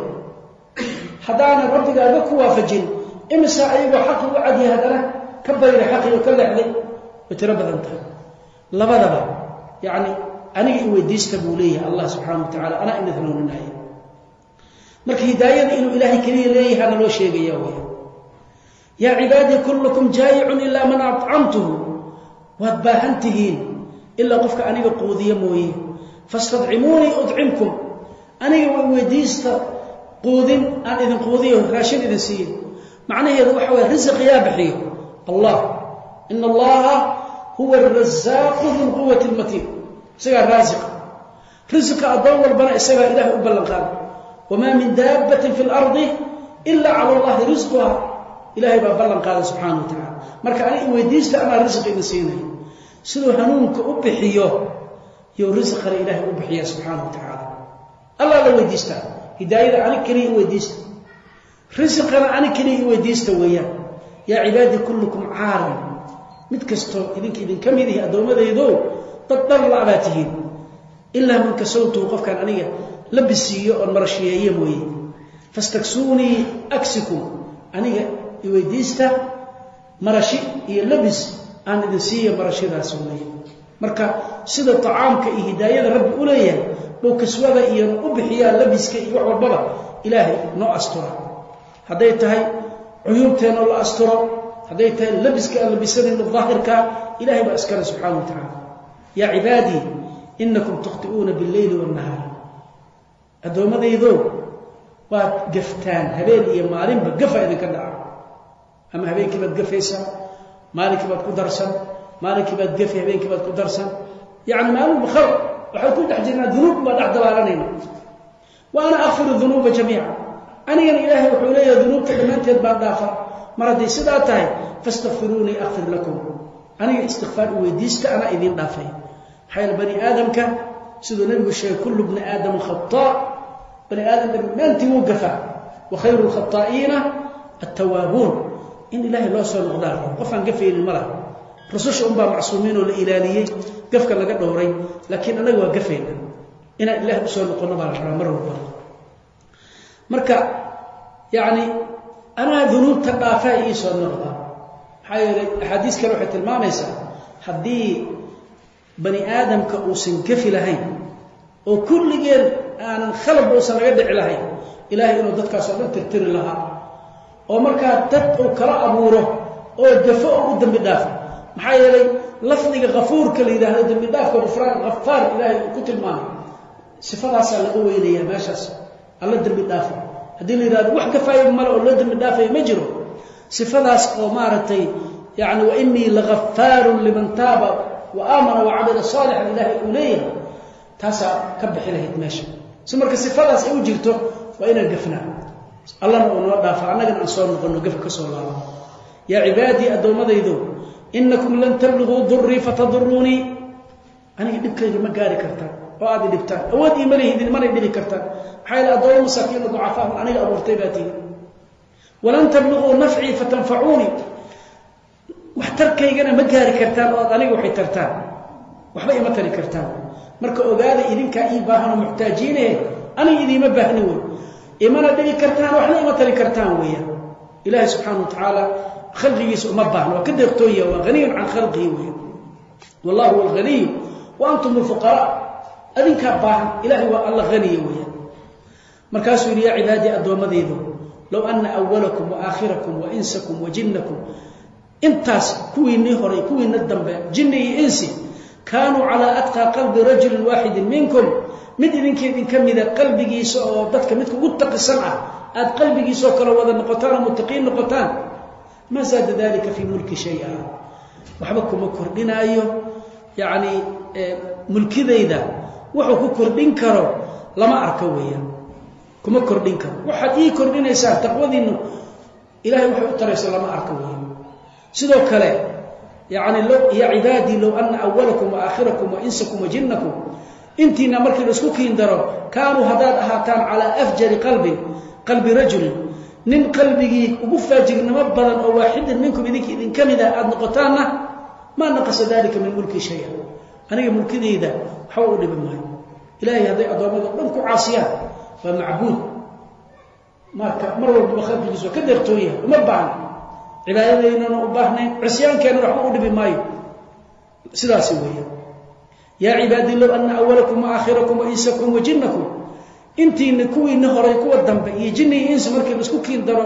Speaker 1: haddaanan rabbigaaga ku waafajin imisa ayagoo xaq lagu cadyahay haddana ka bayray xaqii oo ka leexday way tiro badan tahay. Labadaba yacni aniga i weydiista buu leeyahay allah subxaana wa tacala anaa inad hanuuninaya marka hidaayada inuu ilaahay keliya leeyahana loo sheegaya wey yaa cibaadii kullukum jaayicun ilaa man acamtuhu waad baahan tihiin ilaa qofka aniga quudiya mooye. Fastadcimuunii udcimkum. Aniga way weydiista quudin aan idin quudiyo raashin idin siiyo macnaheedu waxa waye risiq yaa bixiyo allah. Ina allaha huwa arasaaqu dulquwati lmatiin isagaa raasiqa risiqa addoon walbana isagaa ilahay u ballan qaada wamaa min daabbatin fi lardi ila cala allahi risquha ilahay baa ballan qaada subxaana wa tacala marka aniga weydiista anaa risiq idin siinaya siduu hanuunka u bixiyo you risiqana ilaahay u bixiya subxaana wa tacaala allah la weydiistaa. Hidaayada anig keliya i weydiista. Risiqana anig keliya i yaa cibaadii kullukum caalam. Mid kastoo idinka idinka mid ihi addoommadaydo dad dhar la-baa tihiin. Ilaa man kasawtuhu qofkaan aniga la bisiiyo oon marashiyeeye mooye. Fastaksuunii aksikum aniga i weydiista marashi iyo labis aan idin siiya marashidaas weeye marka sida tacaamka iyo hidaayada rabbi u leeyahay dhow kaswada iyo u bixiyaa labiska iyo wax walbaba ilaahay noo astura. Hadday tahay cuyuubteennoo la asturo hadday tahay labiska aan daahirka ilahay baa iskale subxaana wa tacaala yaa cibaadii inakum tukhti'uuna billeyli waannahaar addoommadaydo waad gaftaan habeen iyo maalinba gafa idinka dhaca ama habeenkii baad gafaysaa maalinkii baad ku darsan maalinkii baad gafi habeenkii baad ku darsan. Yacni maalinba khal waxay ku dhex jirnaa dunuub baa dhex dabaalanayna wa akfiru dunuuba jamiica anigana ilaahay wuxuu leeyahay dunuubta dhammaanteed baan dhaafa mar hadday sidaa tahay fastakfiruunii akfir lakum. Aniga istikfaar u weydiista anaa idiin dhaafay. Maxaa bani aadamka siduu nebigu sheegay kullu bni aadama khataa bani aadam dhammaantii wuu gafaa. Wa khayru lkhataa'iina attawaabuun in ilaahay loo soo noqdaa qof aan gafaynin ma laha. Rususha unbaa macsuumiin oo la ilaaliyey gafka laga dhowray laakiin annaga waa gafayna inaan ilahay u soo noqono baa la rabaa mar walba marka yacni anaa dunuubta dhaafaa ii soo noqdaa maxaa yeelay axaadiis kale waxay tilmaamaysaa haddii bani aadamka uusan gafi lahayn oo kulligeen aanan khalabba uusan laga dhici lahayn ilaahay inuu dadkaasoo dhan tirtiri lahaa oo markaa dad uu kala abuuro oo gafo oo u dembi dhaafo maxaa yeelay lafdiga kafuurka la yidhaahdo dembi dhaafka gufraan hafaar ilaahay uu ku tilmaamay sifadaasaa laga weynayaa meeshaas alla dembi dhaafo haddii la yidhahdo wax gafaayo male oo loo dembi dhaafayo ma jiro. Sifadaas oo maaragtay yani wa inii liman taaba wa aamana wa camila saalixan ilaahay uu leeyahay. Taasaa ka bixi lahayd meesha. Si marka sifadaas ay u jirto waa inaan gafnaa. Allana uu noo dhaafa annagana aan soo noqonno gafka ka soo laabo. Yaa cibaadii addoommadaydo inakum lan tabluguu durii fataduruunii aniga dhibkayga ma gaari kartaan oo aad i dhibtaan awood iima lihidin manay dhibi kartaan maxaa yaele addooma masaakiina ducafaahun aniga abuurtay baa tihi. Walan tabluguu nafcii fatanfacuunii waxtarkaygana ma gaari kartaan oo aad aniga waxay tartaan. Waxba ima tari kartaan. Marka ogaada idinkaa ii baahanoo muxtaajiinahe aniga idiima baahni wey. Imana dhigi kartaan waxna ima tali kartaan weeyaan ilaahay subxaana wa tacaala khalqigiisa uma baahna waa ka deeqtooya waa haniyun can khalqihi weeyaan wallahu huwa wa antum alfuqaraa adinkaa baahan ilahay waa alla haniya weeyaan. Markaasuu yidhi yaa cibaadii addoommadaydu low ana awalakum wa aakhirakum wa insakum wa jinnakum. Intaas kuwiinii horay kuwiina dambe jinni iyo insi kaanuu calaa atqaa qalbi rajulin waaxidin minkum. Mid idinka idinka mida qalbigiisa oo dadka midka ugu taqisan ah aad qalbigiisaoo kale wada noqotaan oo muttaqiin noqotaan maa zaada dalika fii mulki shay-a. Waxba kuma kordhinaayo yacni mulkidayda wuxuu ku kordhin karo. Lama arko weeyaan. Kuma kordhin karo. Waxaad ii kordhinaysaa taqwadiinnu ilahay waxay u taraysa lama arko weeyaan. Sidoo kale yani ya cibaadii low ana awalakum wa aakhirakum wa insakum wa jinnakum intiina markii la isku kiin daro kaanuu haddaad ahaataan calaa afjari qalbin qalbi rajulin. Nin qalbigii ugu faajirnimo badan oo waaxidin minkum idink idinka mida aada noqotaanna maa naqasa dalika min mulki shaya aniga mulkidayda waxba u dhibi maayo ilaahay hadday addoommada dhan ku caasiyaan. Waa macbuud marka mar walbaba khalqigiisa waa ka deeqtoon yahay uma baahna cibaadadaynana u baahnayn cisyaankeenana waxba u dhibi maayo. Sidaasi weeya yaa cibaadii low ana awalakum wa aakhirakum wa insakum wa jinnakum. Intiina kuwiina horay kuwa dambe iyo jinni iyo insi markii la isku kiin daro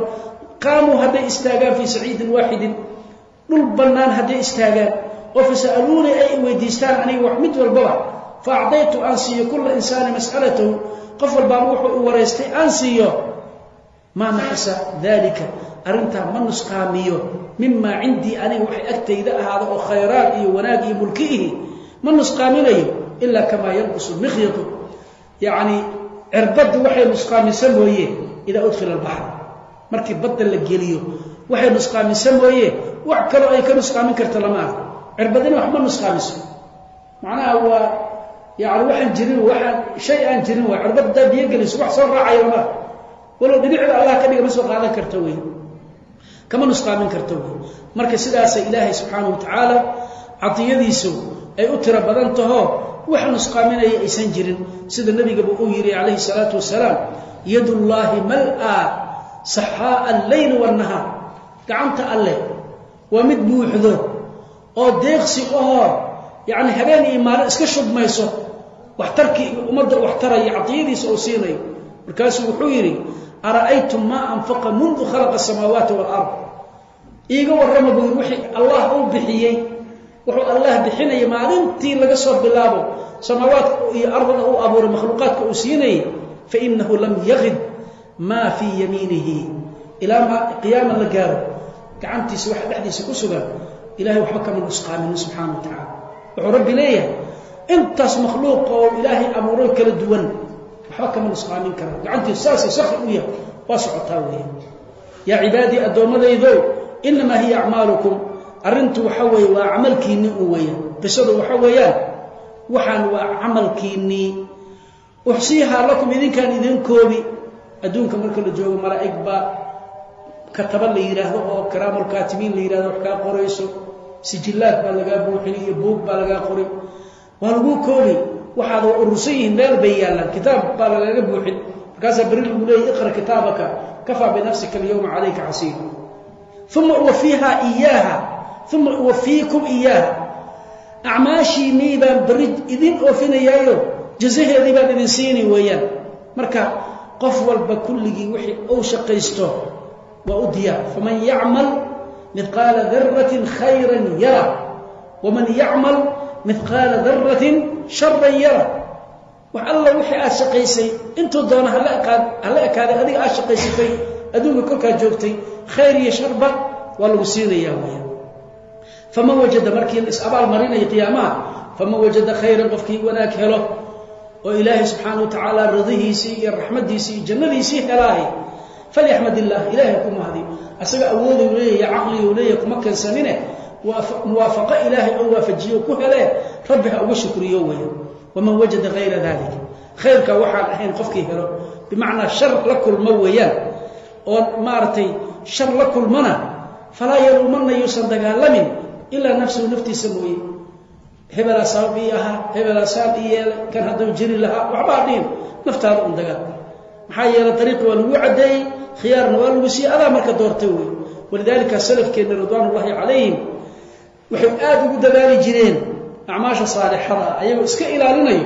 Speaker 1: qaamuu hadday istaagaan fii saciidin waaxidin. Dhul bannaan hadday istaagaan. Oo fasa'aluunii ay weydiistaan aniga mid walbaba fa acdaytu aan siiyo kulla insaani mas'alatahu qof walbaaba wuxuu u waraystay aan siiyo maa naxasa dalika arrintaa ma nusqaamiyo mimaa cindii aniga waxay agtayda ahaada oo khayraad iyo wanaag iyo mulkiihi ma nusqaaminayo ilaa kamaa yanqusu mikhyatu yacni cirbaddu waxay nusqaamisa mooye idaa udkhila albaxr markii badda la geliyo waxay nusqaamisa mooye wax kaloo ay ka nusqaamin karta lama arko cirbadina wax ma nusqaamiso macnaha waa yani waxaan jirin waaan shay aan jirin waa cirbad haddaa biyo geliso wax soo raacaya arko walow dhibicda allah ka dhiga ma soo qaadan karta wey kama nusqaamin karta wey marka sidaasay ilaahay subxaanahu wa tacaala cadiyadiisu ay u tiro badan tahoo wax nusqaaminaya aysan jirin. Sida nebigaba uu yidhi calayhi salaatu wasalaam yadullaahi mal-a saxaa'a alleyl wanahaar gacanta alleh waa mid buuxdo oo deeqsi ahoo yacni habeen iyo maalin iska shubmayso waxtarkii ummadda waxtaraya cadiyadiisa uu siinayo markaasuu wuxuu yidhi ara'aytum maa anfaqa mundu khalaqa asamaawaati waalard iiga warrama buu yidhi wixii allah uu bixiyey wuxuu allah bixinaya maalintii laga soo bilaabo. Samaawaadka iyo ardada uu abuuray makhluuqaadka uu siinayay. Fainahu lam yaqid maa fii yamiinihi. Ilaa ma qiyaama la gaaro gacantiisa waxa dhexdiisa ku sugan ilahay waxba kama nusqaaminin subxaana wa tacaala wuxuu rabbi leeyahay intaas makhluuqa oo ilaahay abuuray kala duwan. Waxba kama nusqaamin kara gacantiisu saasay sakri u yahay. Waa socotaa weeye. Yaa cibaadii addoommadaydow inamaa hiya acmaalukum. Arrintu waxa weeye waa camalkiinnii u weeyaan qisadu waxa weeyaan waxaan waa camalkiinnii uxsiihaa lakum idinkaan idin koobi adduunka marka la joogo malaa'ig baa kataba la yidhaahdo oo kiraamulkaatimiin la yidhahdo wax kaa qorayso. Sijillaad baa lagaa buuxin iyo buug baa lagaa qoray waa laguu koobi waxaad urursan yihiin meel bay yaallaan. Kitaab baa lagaga buuxin. Markaasaa beri lagu leeyay iqra kitaabaka kafaa binafsika alyawma calayka casiira uma uwafiihaa iyaaha uma uwafiikum iyaaha acmaashiinnii baan berri idin oofinayaayo jazaheedii baan idin siini weeyaan. Marka qof walba kulligii wixii uu shaqaysto waa u diyaar faman yacmal midqaala daratin khayran yara. Waman yacmal midqaala daratin sharan yara. Wax alla wixii aad shaqaysay intuu doona hala ekaaday adiga aad shaqaysatay adduunka kolkaa joogtay khayr iyo sharba waa lagu siinayaa weya faman wajada markii is-abaal qiyaamaha faman wajada khayran qofkii wanaag helo oo ilaahay subxaana wa tacaala radihiisii iyo raxmaddiisii iyo jannadiisii helaahay falyaxmad illah ilaahay ku mahdi asaga awooduu leeyahy caqliguu leeyahy kuma keensanine muwaafaqo ilaahay oo waafajiyo ku helee rabbi ha uga shukriyo weya waman wajada hayra dalik khayrka waxaan ahayn qofkii helo bimacnaa shar la kulmo weeyaan. Oo maaragtay shar la kulmana falaa yaluumanna yuusan dagaalamin ilaa nafsuhu naftiisa mooye. Hebelaa sabab ii ahaa hebelaa saab ii yeelay kan hadduu jiri lahaa waxbaa dhihin naftaada un dagaal. Maxaa yeelay dariiqi waa lagu caddeeyey khiyaarna waa lagu siiyey adaa marka doortay wey walidaalika salafkeenna ridwaan ullaahi calayhim waxay aada ugu dadaali jireen acmaasha saalixada ayagoo iska ilaalinayo.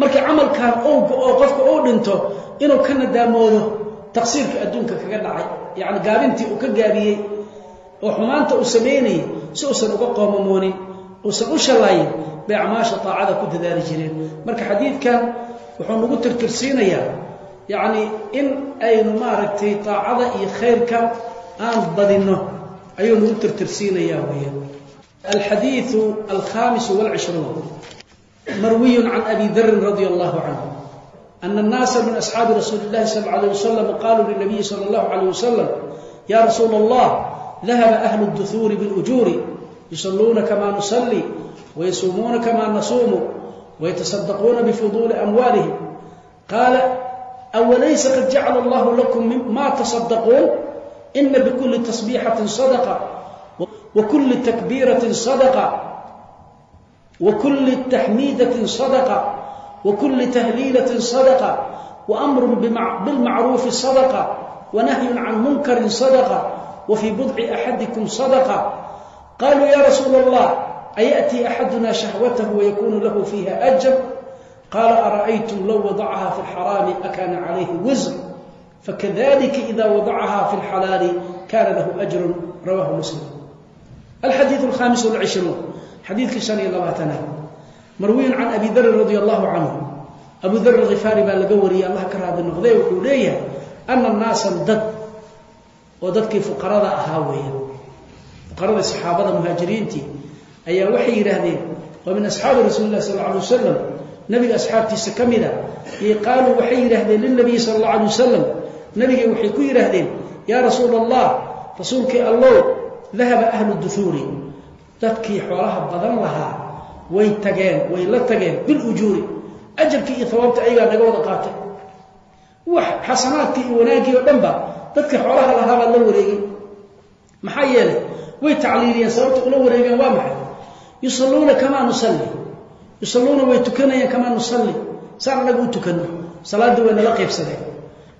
Speaker 1: Markii camalkan owga oo qofka uu dhinto inuu ka nadaamoodo taqsiirka adduunka kaga dhacay yacni gaabintii uu ka gaabiyey oo xumaanta uu samaynayay si uusan uga qoomamoonin uusan u shallaayin bay acmaasha taacada ku dadaali jireen. Marka xadiidkan wuxuu nagu tirtirsiinayaa yacni in aynu maaragtay taacada iyo khayrka aan badinno ayuu lagu tirtirsiinaya weyaan alxadiiu alkhamisu wlcishruun marwiyun can abi darin radia allahu canhu. Ana annaasa min asxaabi rasuuli اllahi sal alay wasalam qaluu linabiyi sala allahu alayh wasalam ya rasuula allah dahaba ahlu duhuuri bilujuuri yusaluuna kama nusali wayasuumuuna kama nasuumu wayatasaddaquuna bifuduuli amwaalihim. Qaala awalaysa qad jacala allahu lakum ma tasaddaquun ina bikuli tasbiixatin sadqa wakuli takbiiratin sadqa وكل تحميدة صدقة وكل تهليلة صدقة وأمر بالمعروف صدقة ونهي عن منكر صدقة وفي بضع أحدكم صدقة قالوا يا رسول الله أيأتي أحدنا شهوته ويكون له فيها أجر قال أرأيتم لو وضعها في الحرام أكان عليه وزر fakadalika ida wadacaha fi lxalaali kana lahu ajru rawahu muslim alxadiiu alkhaamis alcishruun xadiidka shan iyo labaatanaad marwiin can abi darin radi allahu canhu abu dar alkhifaari baa laga wariyey allah ka raadi noqdee wuxuu leeyahay ana naasan dad oo dadkii fuqarada ahaa weeya fuqaradii saxaabada muhaajiriintii ayaa waxay yidhaahdeen oo min asxaabi rasuuli illahi sal alay wasalam nabiga asxaabtiisa ka mid a ee qaaluu waxay yidhaahdeen lilnabiyi sal alla alay wasalam nebigay waxay ku yidhaahdeen yaa rasuula allah rasuulkii allow dahaba ahlu duhuuri dadkii xoolaha badan lahaa way tageen way la tageen bilujuuri ajarkii iyo hawaabta ayagaa naga wada qaatay. Wax xasanaadkii iyo wanaaggii oo dhanba dadkii xoolaha lahaabaa la wareegay. Maxaa yeelay way tacliiliyeen sababta ula wareegeen waa maxay? Yusalluuna kamaa nusalli. Yusalluuna way tukanayeen kamaa nusalli. Saan annaga u tukanno. Salaaddii way nala qaybsadeen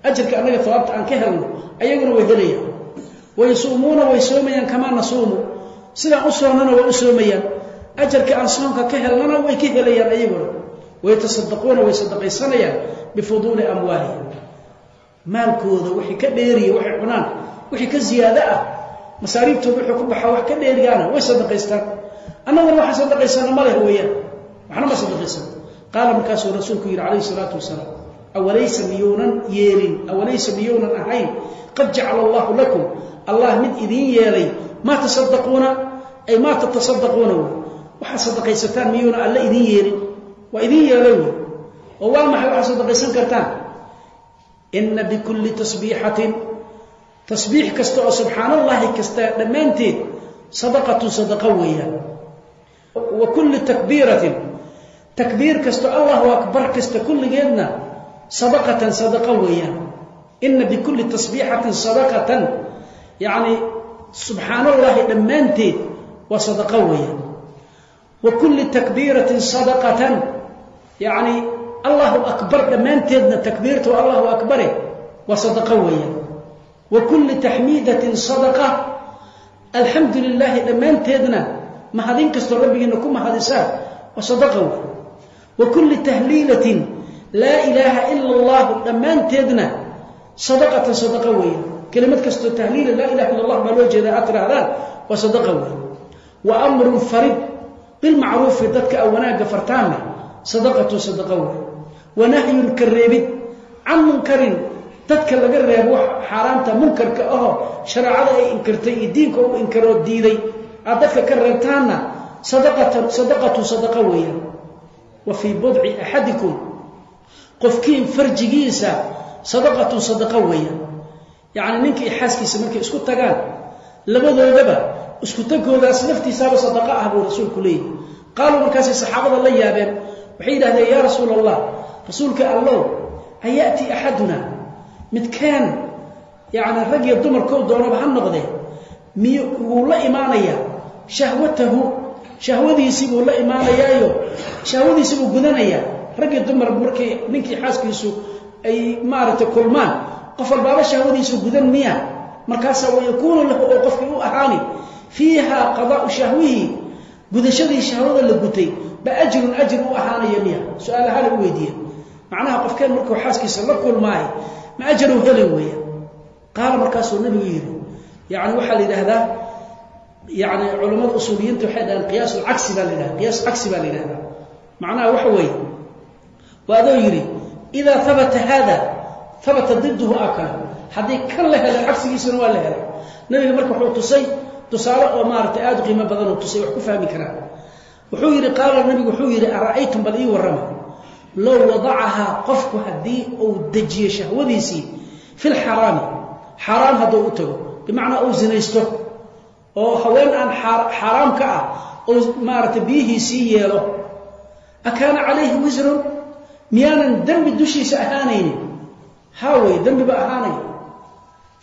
Speaker 1: ajarka annaga hawaabta aan ka helno ayaguna way helayaan. Wayasuumuuna way soomayaan kamaa nasuumu. Sidaan u soonnana way u soomayaan. Ajarka aan soonka ka helnana way ka helayaan ayaguna. Wayatasaddaquuna way sadaqaysanayaan bifuduuli amwaalihim maalkooda wixii ka dheeriya waxay cunaan wixii ka ziyaado ah masaariibtooda wuxuu ku baxaa wax ka dheeriyaana way sadaqaystaan annaguna waxaan sadaqaysana ma leh weeyaan. Waxna ma sadaqaysan qaala markaasuu rasuulku yidhi calayhi salaatu wasalaam awalaysa miyuunan yeelin awalaysa miyuunan ahayn qad jacala allahu lakum allah mid idiin yeelay maa tasaddaquuna ay maa tatasaddaquuna wey waxaad sadaqaysataan miyuuna alla idiin yeelin waa idiin yeelay wey oo waa maxay waxaad sadaqaysan kartaan ina bikulli tasbiixatin tasbiix kasta oo subxaanallahi kasta dhammaanteed sadaqatun sadaqa weeyaan wa kulli takbiiratin takbiir kasta allahu akbar kasta kulligeedna sadaqatan sadaqa weeyaan. Ina bikulli tasbiixatin sadaqatan yacni subxaan allahi dhammaanteed waa sadaqo weeyaan. Wa kulli takbiiratin sadaqatan yacni allahu akbar dhammaanteedna takbiirta waa allahu akbare waa sadaqo weeyaan. Wa kulli taxmiidatin sadaqa alxamdu lilaahi dhammaanteedna mahadin kastoo rabbigiina ku mahadisaan waa sadaqa wey wa kulli tahliilatin laa ilaaha ila allahu dhammaanteedna sadaqatan sadaqa weeyaan kelimad kastoo tahliila laa ilaha illa allah baa loo jeeda aad tirahdaan waa sadaqa wey wa amrun farid bilmacruufi dadka a wanaagga fartaanna sadaqatun sadaqa wey wa nahyun ka reebid can munkarin dadka laga reebo wax xaaraamta munkarka ahoo shareecada ay inkirtay iyo diinka u inkaroo diiday aad dadka ka reebtaanna sadaqatan sadaqatun sadaqa weeyaan wa fii budci axadikum qofkiin farjigiisa sadaqatun sadaqa weeyaan. Yacni ninkii xaaskiisa markay isku tagaan labadoodaba isku tagoodaas laftiisaaba sadaqa ah buu rasuulku leeyahy qaaluu markaasay saxaabada la yaabeen waxay yidhahdeen yaa rasuul allah rasuulka allow aya'ti axaduna midkeen yacni rag iyo dumarkou doonaba ha noqdee miy wuu la imaanayaa shahwatahu shahwadiisii buu la imaanayaayo shahwadiisii buu gudanayaa rag iyo dumar markay ninkii xaaskiisu ay maaragtay kulmaan qof walbaaba shahwadiisa gudan miya. Markaasaa wayakuunu lahu oo qofkii u ahaani fiiha qadaau shahwihi gudashadii shahwada la gutay ba ajrun ajr u ahaanaya miya. Su'aalahala u weydiiya. Macnaha qofkeen markuu xaaskiisa la kulmaayo ma ajaru heli weya qaala markaasuu nabigu yidhi yani waxaa la yidhaahdaa yani culammada usuuliyiinta waxay dhahaan qiyaas lcagsi baa la yidhahda qiyaas cagsi baa la yidhahdaa macnaha waxa weeye waa adoo yidhi idaa habata haada habata diduhu aa kale haddii kan la helay cagsigiisana waa la helay. Nabiga marka wuxuu tusay tusaale oo maaratay aada u qiimo badanuu tusay wax ku fahmi karaa wuxuu yidhi qaala nabigu wuxuu yidhi ara'aytum bal ii warrama? Low wadacahaa qofku haddii uu dejiyo shahwadiisii fi lxaraami xaaraam hadduu u tago bimacnaa uu zinaysto oo haween aan xaaraam ka ah uu maaragtay biyihiisii yeelo akaana calayhi wisrun miyaanan dembi dushiisa ahaanaynin? Haawey dembiba ahaanay.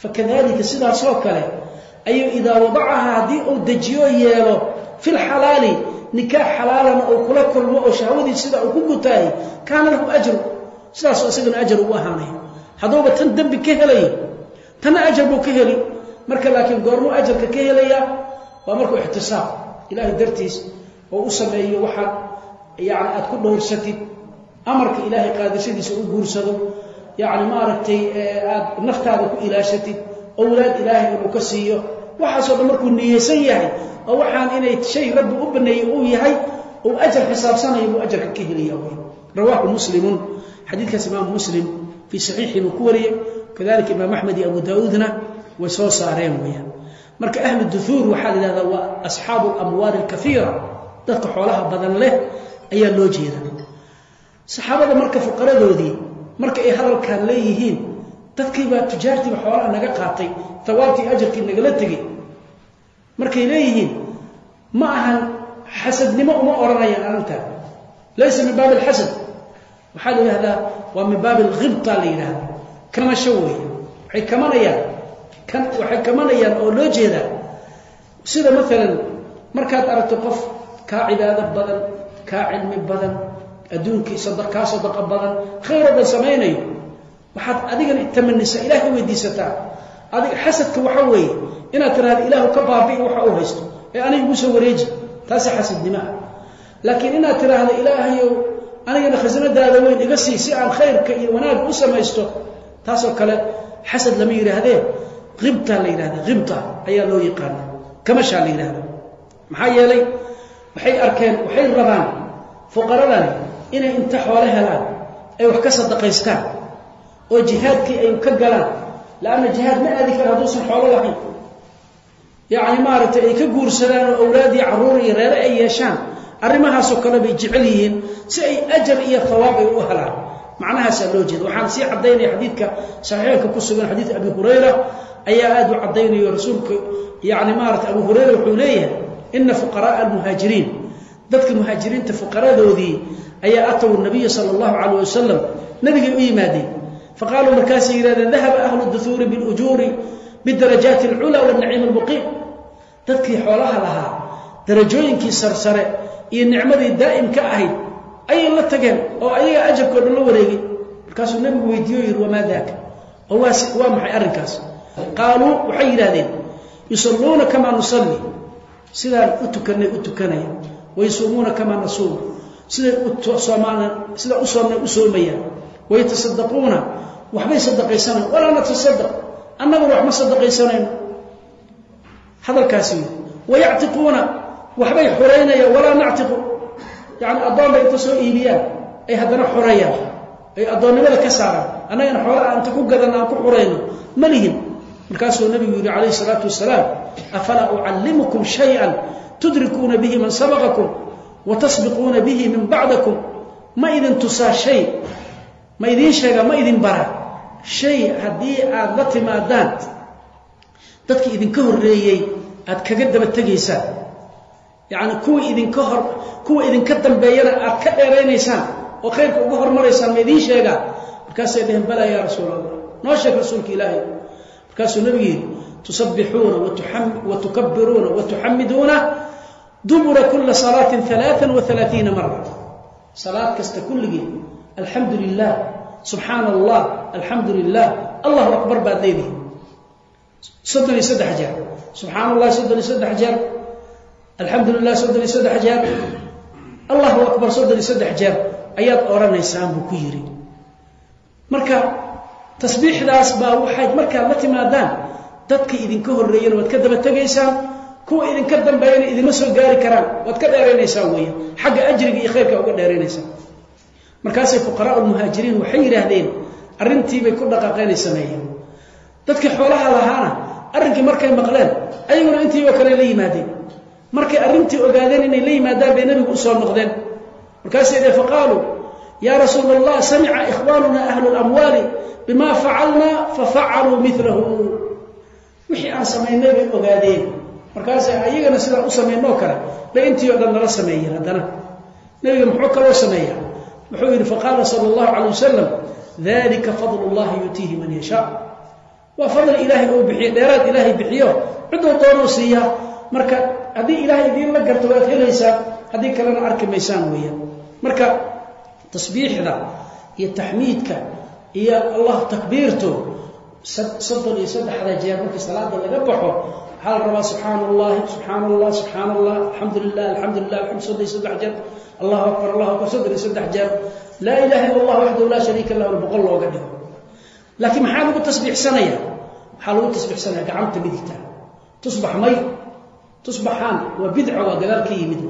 Speaker 1: Fakadalika sidaasoo kale ayuu idaa wadacahaa haddii uu dejiyo yeelo fi lxalaali nikaax xalaalana uu kula kulmo oo shahwadii sida uu ku gutaayay kaana lahu ajru. Sidaasoo isagana ajar ugu ahaanay. Hadduuba tan dembi ka helayo tanna ajar buu ka heli. Marka laakiin goormuu ajarka ka helayaa waa markuu ixtisaab. Ilaahay dartiis oo u sameeyo waxaad yani aad ku dhowrsatid amarka ilaahay qaadashadiisa u guursado. Yani maaragtay aad naftaada ku ilaashatid owlaad ilaahay inuu ka siiyo. Waxaasoo dhan markuu niyeysan yahay oo waxaan inay shay rabbi u baneeyey uu yahay uu ajar xisaabsanayo buu ajarka ka helaya rawaahu muslimun. Xadiidkaas imaamu muslim fii saxiixii buu ku wariyey. Kadalika imaam axmed iyo abu daauudna way soo saareen weyaan marka ahlu duhuur waxaa la yihahdaa waa asxaabu alamwaali alkaiira dadka xoolaha badan leh ayaa loo jeeda saxaabada marka fuqaradoodii marka ay hadalkan leeyihiin dadkiibaa tujaartiiba xoolaha naga qaatay hawaabtii ajarkii nagala tegey. Markay leeyihiin ma ahan xasadnimo uma odhanayaan arrintaa laysa min baabi alxasad waxaa la yidhahdaa waa min baabi alkhibta la yidhahdaa kamasho weeye. Waxay kamanayaan waxay kamanayaan oo loo jeedaa. Sida maalan markaad aragto qof kaa cibaado badan kaa cilmi badan adduunkii kaa sadaqa badan khayr samaynayo. Waxaad adigana tamanisaa ilaahay weydiisataa adig xasadka waxa weeye inaad tiraahdo ilaahu ka baabi'i waxa uu haysto ee aniga igu soo wareeji taasa xasadnimo ah laakiin inaad tiraahdo ilaahayow anigana khasnadaada weyn iga sii si aan khayrka iyo wanaagga u samaysto taasoo kale xasad lama yidhaahdee. Ibta la yidhahda ibta ayaa loo yaqaana kamashaa la yidhahda maxaa yeelay waxay arkeen waxay rabaan fuqaradani inay inta xoole helaan ay wax ka sadaqaystaan oo jihaadkii ay ka galaan laanna jihaad ma aadi kara hadduusan xoolo lahayn. Yacni maaragtay ay ka guursadaan oo awlaadii carruur iyo reere ay yeeshaan arrimahaasoo kale bay jecel yihiin si ay ajar iyo hawaab ay u helaan. Macnahaasaa loo jeeda waxaan sii caddaynaya xadiidka saxiixanka ku sugan xadiid abi hurayra ayaa aad u caddaynayo rasuulka. Yani maarata abu hurayra wuxuu leeyahay ina fuqara'a almuhaajiriin. Dadka muhaajiriinta fuqaradoodii ayaa ataw nabiya sala allahu calayh wasalam nabigay u yimaadeen. Faqaaluu markaasay yidhahdeen dahaba ahlu duhuuri bilujuuri bidarajaati alculaa wanaciim almuqiim. Dadkii xoolaha lahaa darajooyinkii sarsare iyo nicmadii daa'imka ahayd ayay la tageen oo ayaga ajarkoo dhan la wareegay. Markaasuu nabigu weydiiyo yidhi wamaa daaka? Oo waa maxay arrinkaas? Qaaluu waxay yidhahdeen yusalluuna kamaa nusalli. Sidaan u tukanay u tukanaya wayasuumuuna kamaa nasuum siday sida u soomnay u waxbay sadaqaysanayan walaa natasadaq annaguna wax ma sadaqaysanayno hadalkaasi wayactiquuna waxbay xoraynayaan walaa nactiqu. Yacni addoon bay inta soo iibiyaan ay haddana xoreeyaan ay addoonnimada ka saaraan. Annagana xoolaa anta ku gadan aan ku xurayno ma lihin. Markaasuu nabigu yidhi calayhi salaatu wasalaam afalaa ucallimukum shay-an tudrikuuna bihi man sabaqakum wa tasbiquuna bihi min bacdakum ma idin tusaa shay ma idiin sheegaa ma idin bara. Shay haddii aad la timaadaan dadkii idinka horreeyey aad kaga daba tegaysaan yacni kuwii idinka hor kuwa idinka dambeeyana aad ka dheeraynaysaan oo khayrka uga hormaraysaan ma idiin sheegaa markaasay dheheen balaa yaa rasuul allah noo sheeg rasuulka ilaahay. Markaasuu nabigu yidhi tusabbixuuna wa tukabbiruuna wa tuxamiduuna dubura kula salaatin alaaan wa alaaiina mara salaad kasta kulligii alxamdu lilah subxaana allah alxamdu lilah allahu akbar baad leedihi soddon iyo saddex jeer subxaana allah soddon iyo saddex jeer alxamdu lilah soddon iyo saddex jeer allahu akbar soddon iyo saddex jeer ayaad odhanaysaan buu ku yidhi marka tasbiixdaas baa waxayd markaad la timaadaan dadka idinka horreeyana waad ka daba kuwa idinka dambeeyana idima soo gaari karaan. Waad ka dheeraynaysaan weya xagga ajriga iyo khayrka uga dheeraynaysaa. Markaasay fuqaraa lmuhaajiriin waxay yidhaahdeen arrintiibay ku dhaqaaqeenay sameeyeen. Dadkii xoolaha lahaana arrinkii markay maqleen ayaguna intii kale la yimaadeen. Markay arrintii ogaadeen inay la yimaadaan bay nebigu u soo noqdeen. Markaasay dhe faqaaluu yaa rasuula allah samica ikhwaanuna ahlu lamwaali bima facalna fafacaluu milahu wixii aan samaynay bay ogaadeen markaasay ayagana sidaan u samaynoo kale bay intii o dhan nala sameeyeen haddana. Nebiga muxuu kaloo sameeya wuxuu yidhi faqaala sala allahu calay wasalam dalika fadl llahi yutiihi man yashaa. Waa fadl ilaahay uu bixiyo dheeraad ilaahay bixiyo. Ciduu doonuu siiyaa marka haddii ilaahay idiin la garto waad helaysaa haddii kalena arki maysaan weeyaan. Marka tasbiixda iyo taxmiidka iyo allah takbiirtu soddon iyo saddexda jeer markii salaada laga baxo waxaa la rabaa subxaana allahi subxaana allah subxaana allah alxamdu lilah alxamdu lilah soddon iyo saddex jeer allahu akbar allahu akbar soddon iyo saddex jeer. Laa ilaha illa allah waxdahu laa shariika lahu boqol looga dhigo. Laakiin maxaa lagu tasbiixsanaya? Waxaa lagu tasbiixsanaya? Gacanta midigta tusbax may tusbaxaan waa bidca waa gadaal ka yimid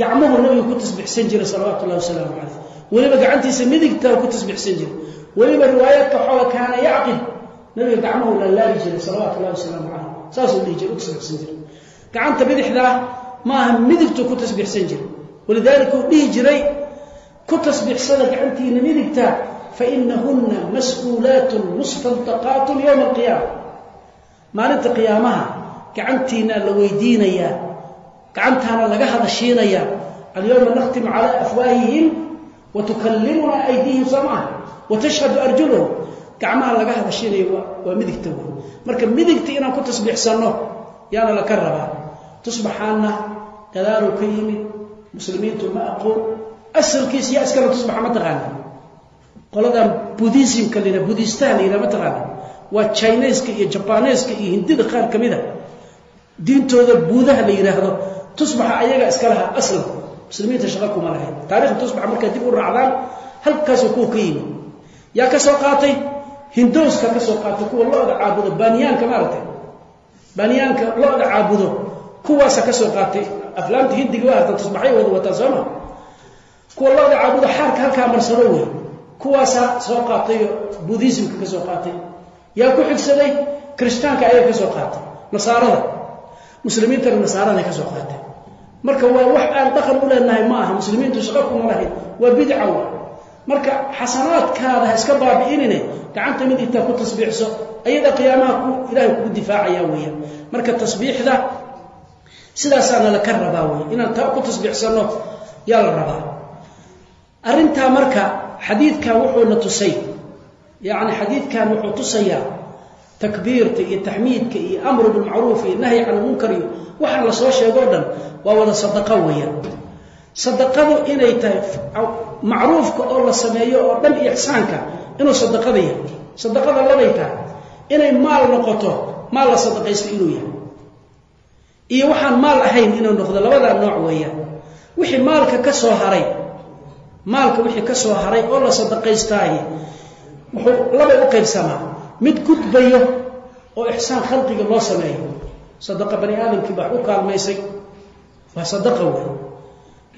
Speaker 1: gacmuhu nabigu ku tasbiixsan jiray salawaatu ullahi wasalaamu calayh weliba gacantiisa midigta ku tasbiixsan jiray weliba riwaayaadka waxooga kaana yacqid nabiga gacmuhu laalaabi jiray salawaatu ullahi wasalaamu calayh saasuu dhihi jiray u jiray. Gacanta bidixdaa maaha midigtuu ku tasbiixsan jiray. Walidaalika uu dhihi jiray ku tasbiixsada gacantiina midigta fainahuna mas'uulaatun mustantaqaatun yowma alqiyaama. Maalinta qiyaamaha gacantiinaa la weydiinayaa gacantaana laga hadashiinayaa alyowma nakhtimu calaa afwaahihim wa tukallimunaa aydiihim soo maaha wa tashhadu arjuluhum gacmaha laga hadashiinayo waa midigta marka midigta inaan ku tasbiixsanno yaana laka rabaa tusbaxaanna gadaaluu ka yimid muslimiintu ma aqoon asalkiis yaa iskala tusbaxa ma taqaana qoladan budismka la budistaha la yidhaha ma taqaana waa chineska iyo jabaneska iyo hindida qaar ka mida diintooda buudaha la yidhaahdo tusbaxa ayaga iska laha aslan muslimiinta shaqa kuma lahayn. Taarikhda tusbaxa markaa dib u raacdaan halkaasuu kuwa ka yimi. Yaa ka soo qaatay? Hindowska ka soo qaatay kuwa lo-da caabudo baaniyaanka maaragtay. Baaniyaanka lo-da caabudo kuwaasa ka soo qaatay. Aflaamta hindiga harta tusbaxay wada wataan sooma kuwa lo-da caabudo xaarka halkaa marsado wey kuwaasaa soo qaatay budismka ka soo qaatay. Yaa ku xigsaday kirishtaanka ayaa ka soo qaatay. Nasaarada. Muslimiintana nasaaraday ka soo qaatay marka waa wax aan dhaqan u leenahay ma aha. Muslimiintu shaqo kuma lahayn waa bidca wa. Marka xasanaadkaada ha iska baabi'inine gacanta mid intaa ku tasbiixso ayada qiyaamaha ilaahay kugu difaacaya weeyaan marka tasbiixda sidaasaana laka rabaa wey inaan taa ku tasbiixsanno yaa la rabaa. Arrintaa marka xadiidkan wuxuuna tusay. Yacni xadiidkan wuxuu tusayaa takbiirta iyo taxmiidka iyo amru bilmacruuf iyo nahyi can lmunkar iyo waxaan la soo sheego dhan waa wada sadaqo weeyaan. Sadaqadu inay tahay macruufka oo la sameeyo oo dhan ixsaanka inuu sadaqada yahay. Sadaqada labay tahay inay maal noqoto maal la sadaqaysto inuu yahay. Iyo waxaan maal ahayn inuu noqdo labadaa nooc weeyaan. Wixii maalka ka soo haray maalka wixii ka soo haray oo la sadaqaystaaye wuxuu labay u qaybsamaa mid gudbayo oo ixsaan khalqiga loo sameeyo. Sadaqa bani aadamkii baa u kaalmaysay. Waa sadaqa wey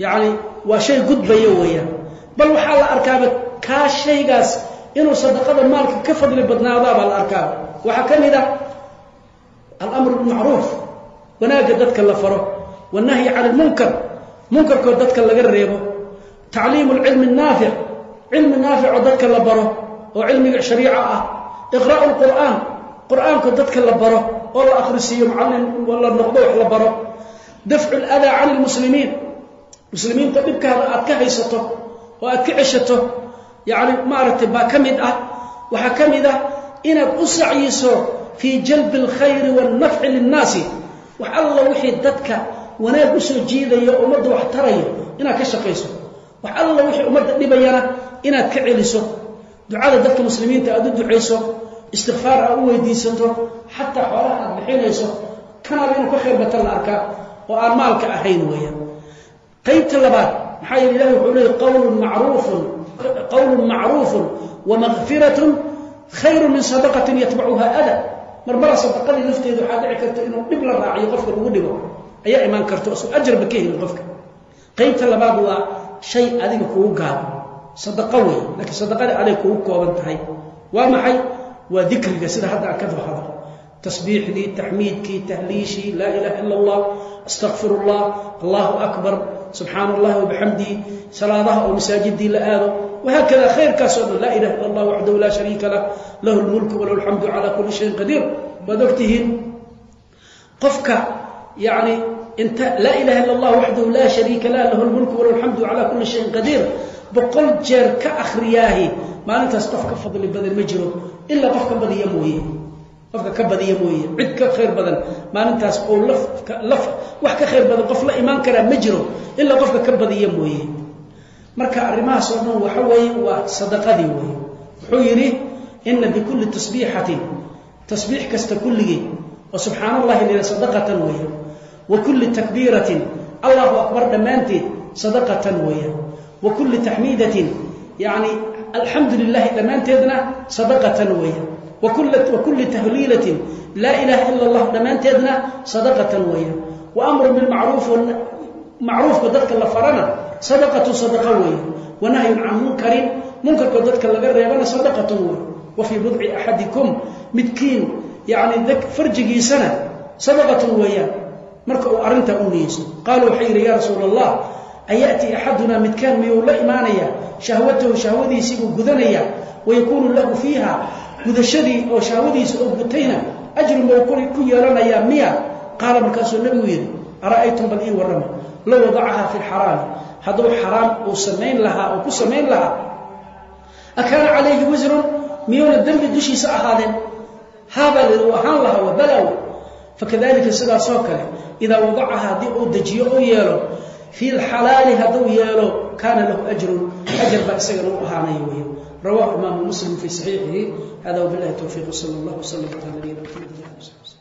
Speaker 1: yacni waa shay gudbayo weeyaan. Bal waxaa la arkaaba kaa shaygaas inuu sadaqada maalka ka fadli badnaadaabaa la arkaaba. Waxaa ka mid a alamru bilmacruuf. Wanaagga dadka la faro. Wannahyi cani lmunkar munkarkoo dadka laga reebo. Tacliimu lcilmi naafic cilmi naaficoo dadka la baro oo cilmiga shariica ah iqraa'u lqur'aan qur'aanka dadka la baro oo la akhrisiiyo macallin la noqdo wax la baro. Dafcu ladaa cani lmuslimiin muslimiinta dhibkaada aad ka haysato oo aad ka ceshato yacni maaragtay baa ka mid ah. Waxaa ka mid ah inaad u sacyiso fii jalbi alkhayri waalnafci linnaasi. Wax alla wixii dadka wanaag u soo jiidaya ummadda wax tarayo inaad ka shaqayso wax alla wixii ummadda dhibayana inaad ka celiso. Ducada dadka muslimiinta aad u ducayso istikfaar aad u weydiisato xataa xoolaha aad bixinayso kanaba inuu ka khayr batan la arkaa oo aan maalka ahayn weeyaan. Qaybta labaad maxaa yeele ilahi wuxuu leeyay qawlun macruufun qawlun macruufun wamakfiratun khayru min sadaqatin yatbacuha ada marmara sadaqadii lafteeda waxaa dhici karta inuu dhib la raaciyo qofka lagu dhibo ayaa imaan karta soo ajarba ka helin qofka. Qaybta labaad waa shay adiga kugu gaabo sadaqo wey laakiin sadaqada aday kugu kooban tahay. Waa maxay waa dikriga sida hadda aan ka hadlo tasbiixdii taxmiidkii tahliishii laa ilaha ila allah astaqfir allah allahu akbar subxaana allahi wabixamdihi salaadaha oo masaajidii la aado. Wahaakada khayrkaasoo dhan laa ilaha illa allah waxdahu laa shariika lah lahu lmulku walahu alxamdu calaa kulli shayin qadiir. Waad ogtihiin qofka yani inta laa ilaha illa allah waxdahu laa shariika lah lahu lmulku walahu alxamdu calaa kulli shayin qadiir boqol jeer ka akhriyaahi maalintaas qof ka fadli badan ma jiro ilaa qof ka badiya mooye. Qofka ka badiya mooye cid ka khayr badan maalintaas oo laf wax ka khayr badan qof la imaan karaa ma jiro ilaa qofka ka badiya mooye. Marka arrimahaas oo dhan waxa weeye waa sadaqadii weeye. Wuxuu yidhi ina bikulli tasbiixatin tasbiix kasta kulligii oo subxaana allahi lila sadaqatan weeye. Wa kulli takbiiratin allahu akbar dhammaanteed sadaqatan weeye wa kulli taxmiidatin yacni alxamdu lilahi dhammaanteedna sadaqatan weeye wa kulli tahliilatin laa ilaha ila allah dhammaanteedna sadaqatan weeye wa amru bilmacruuf macruufka dadka la farana sadaqatu sadaqa weeye wa nahyun can munkarin munkarka dadka laga reebana sadaqatun weeye wa fii budci axadikum midkiin yacni farjigiisana sadaqatun weeyaan marka uu arrintaa u niyeyso qaaluu waxay yidhi yaa rasuula allah ayaأtii axaduna midkaan miyuu la imaanaya shahwatahu shahwadiisii buu gudanaya wayakuunu lahu fiiha gudashadii oo shahwadiisa oo gutayna ajrun bau ku yeelanayaa miya. Qaala markaasuu nebigu yidhi ara'aytum bal ii warrama? Low wadacahaa fi lxaraami hadduu xaraam uu samayn lahaa oo ku samayn lahaa akaana calayhi wisrun miyuuna dembi dushiisa ahaadeen. Haabaa uu ahaan lahaa wa balaw fakadalika sidaasoo kale idaa wadacaha haddii uu dejiyo u yeelo fi lxalaali hadduu yeelo kaana lahu ajrun ajar baa isagana u ahaanaya wey rawahu imaamu muslim fi saxiixihi hada wabilahi towfiiq sal allah wslam ala nabiyina mxamed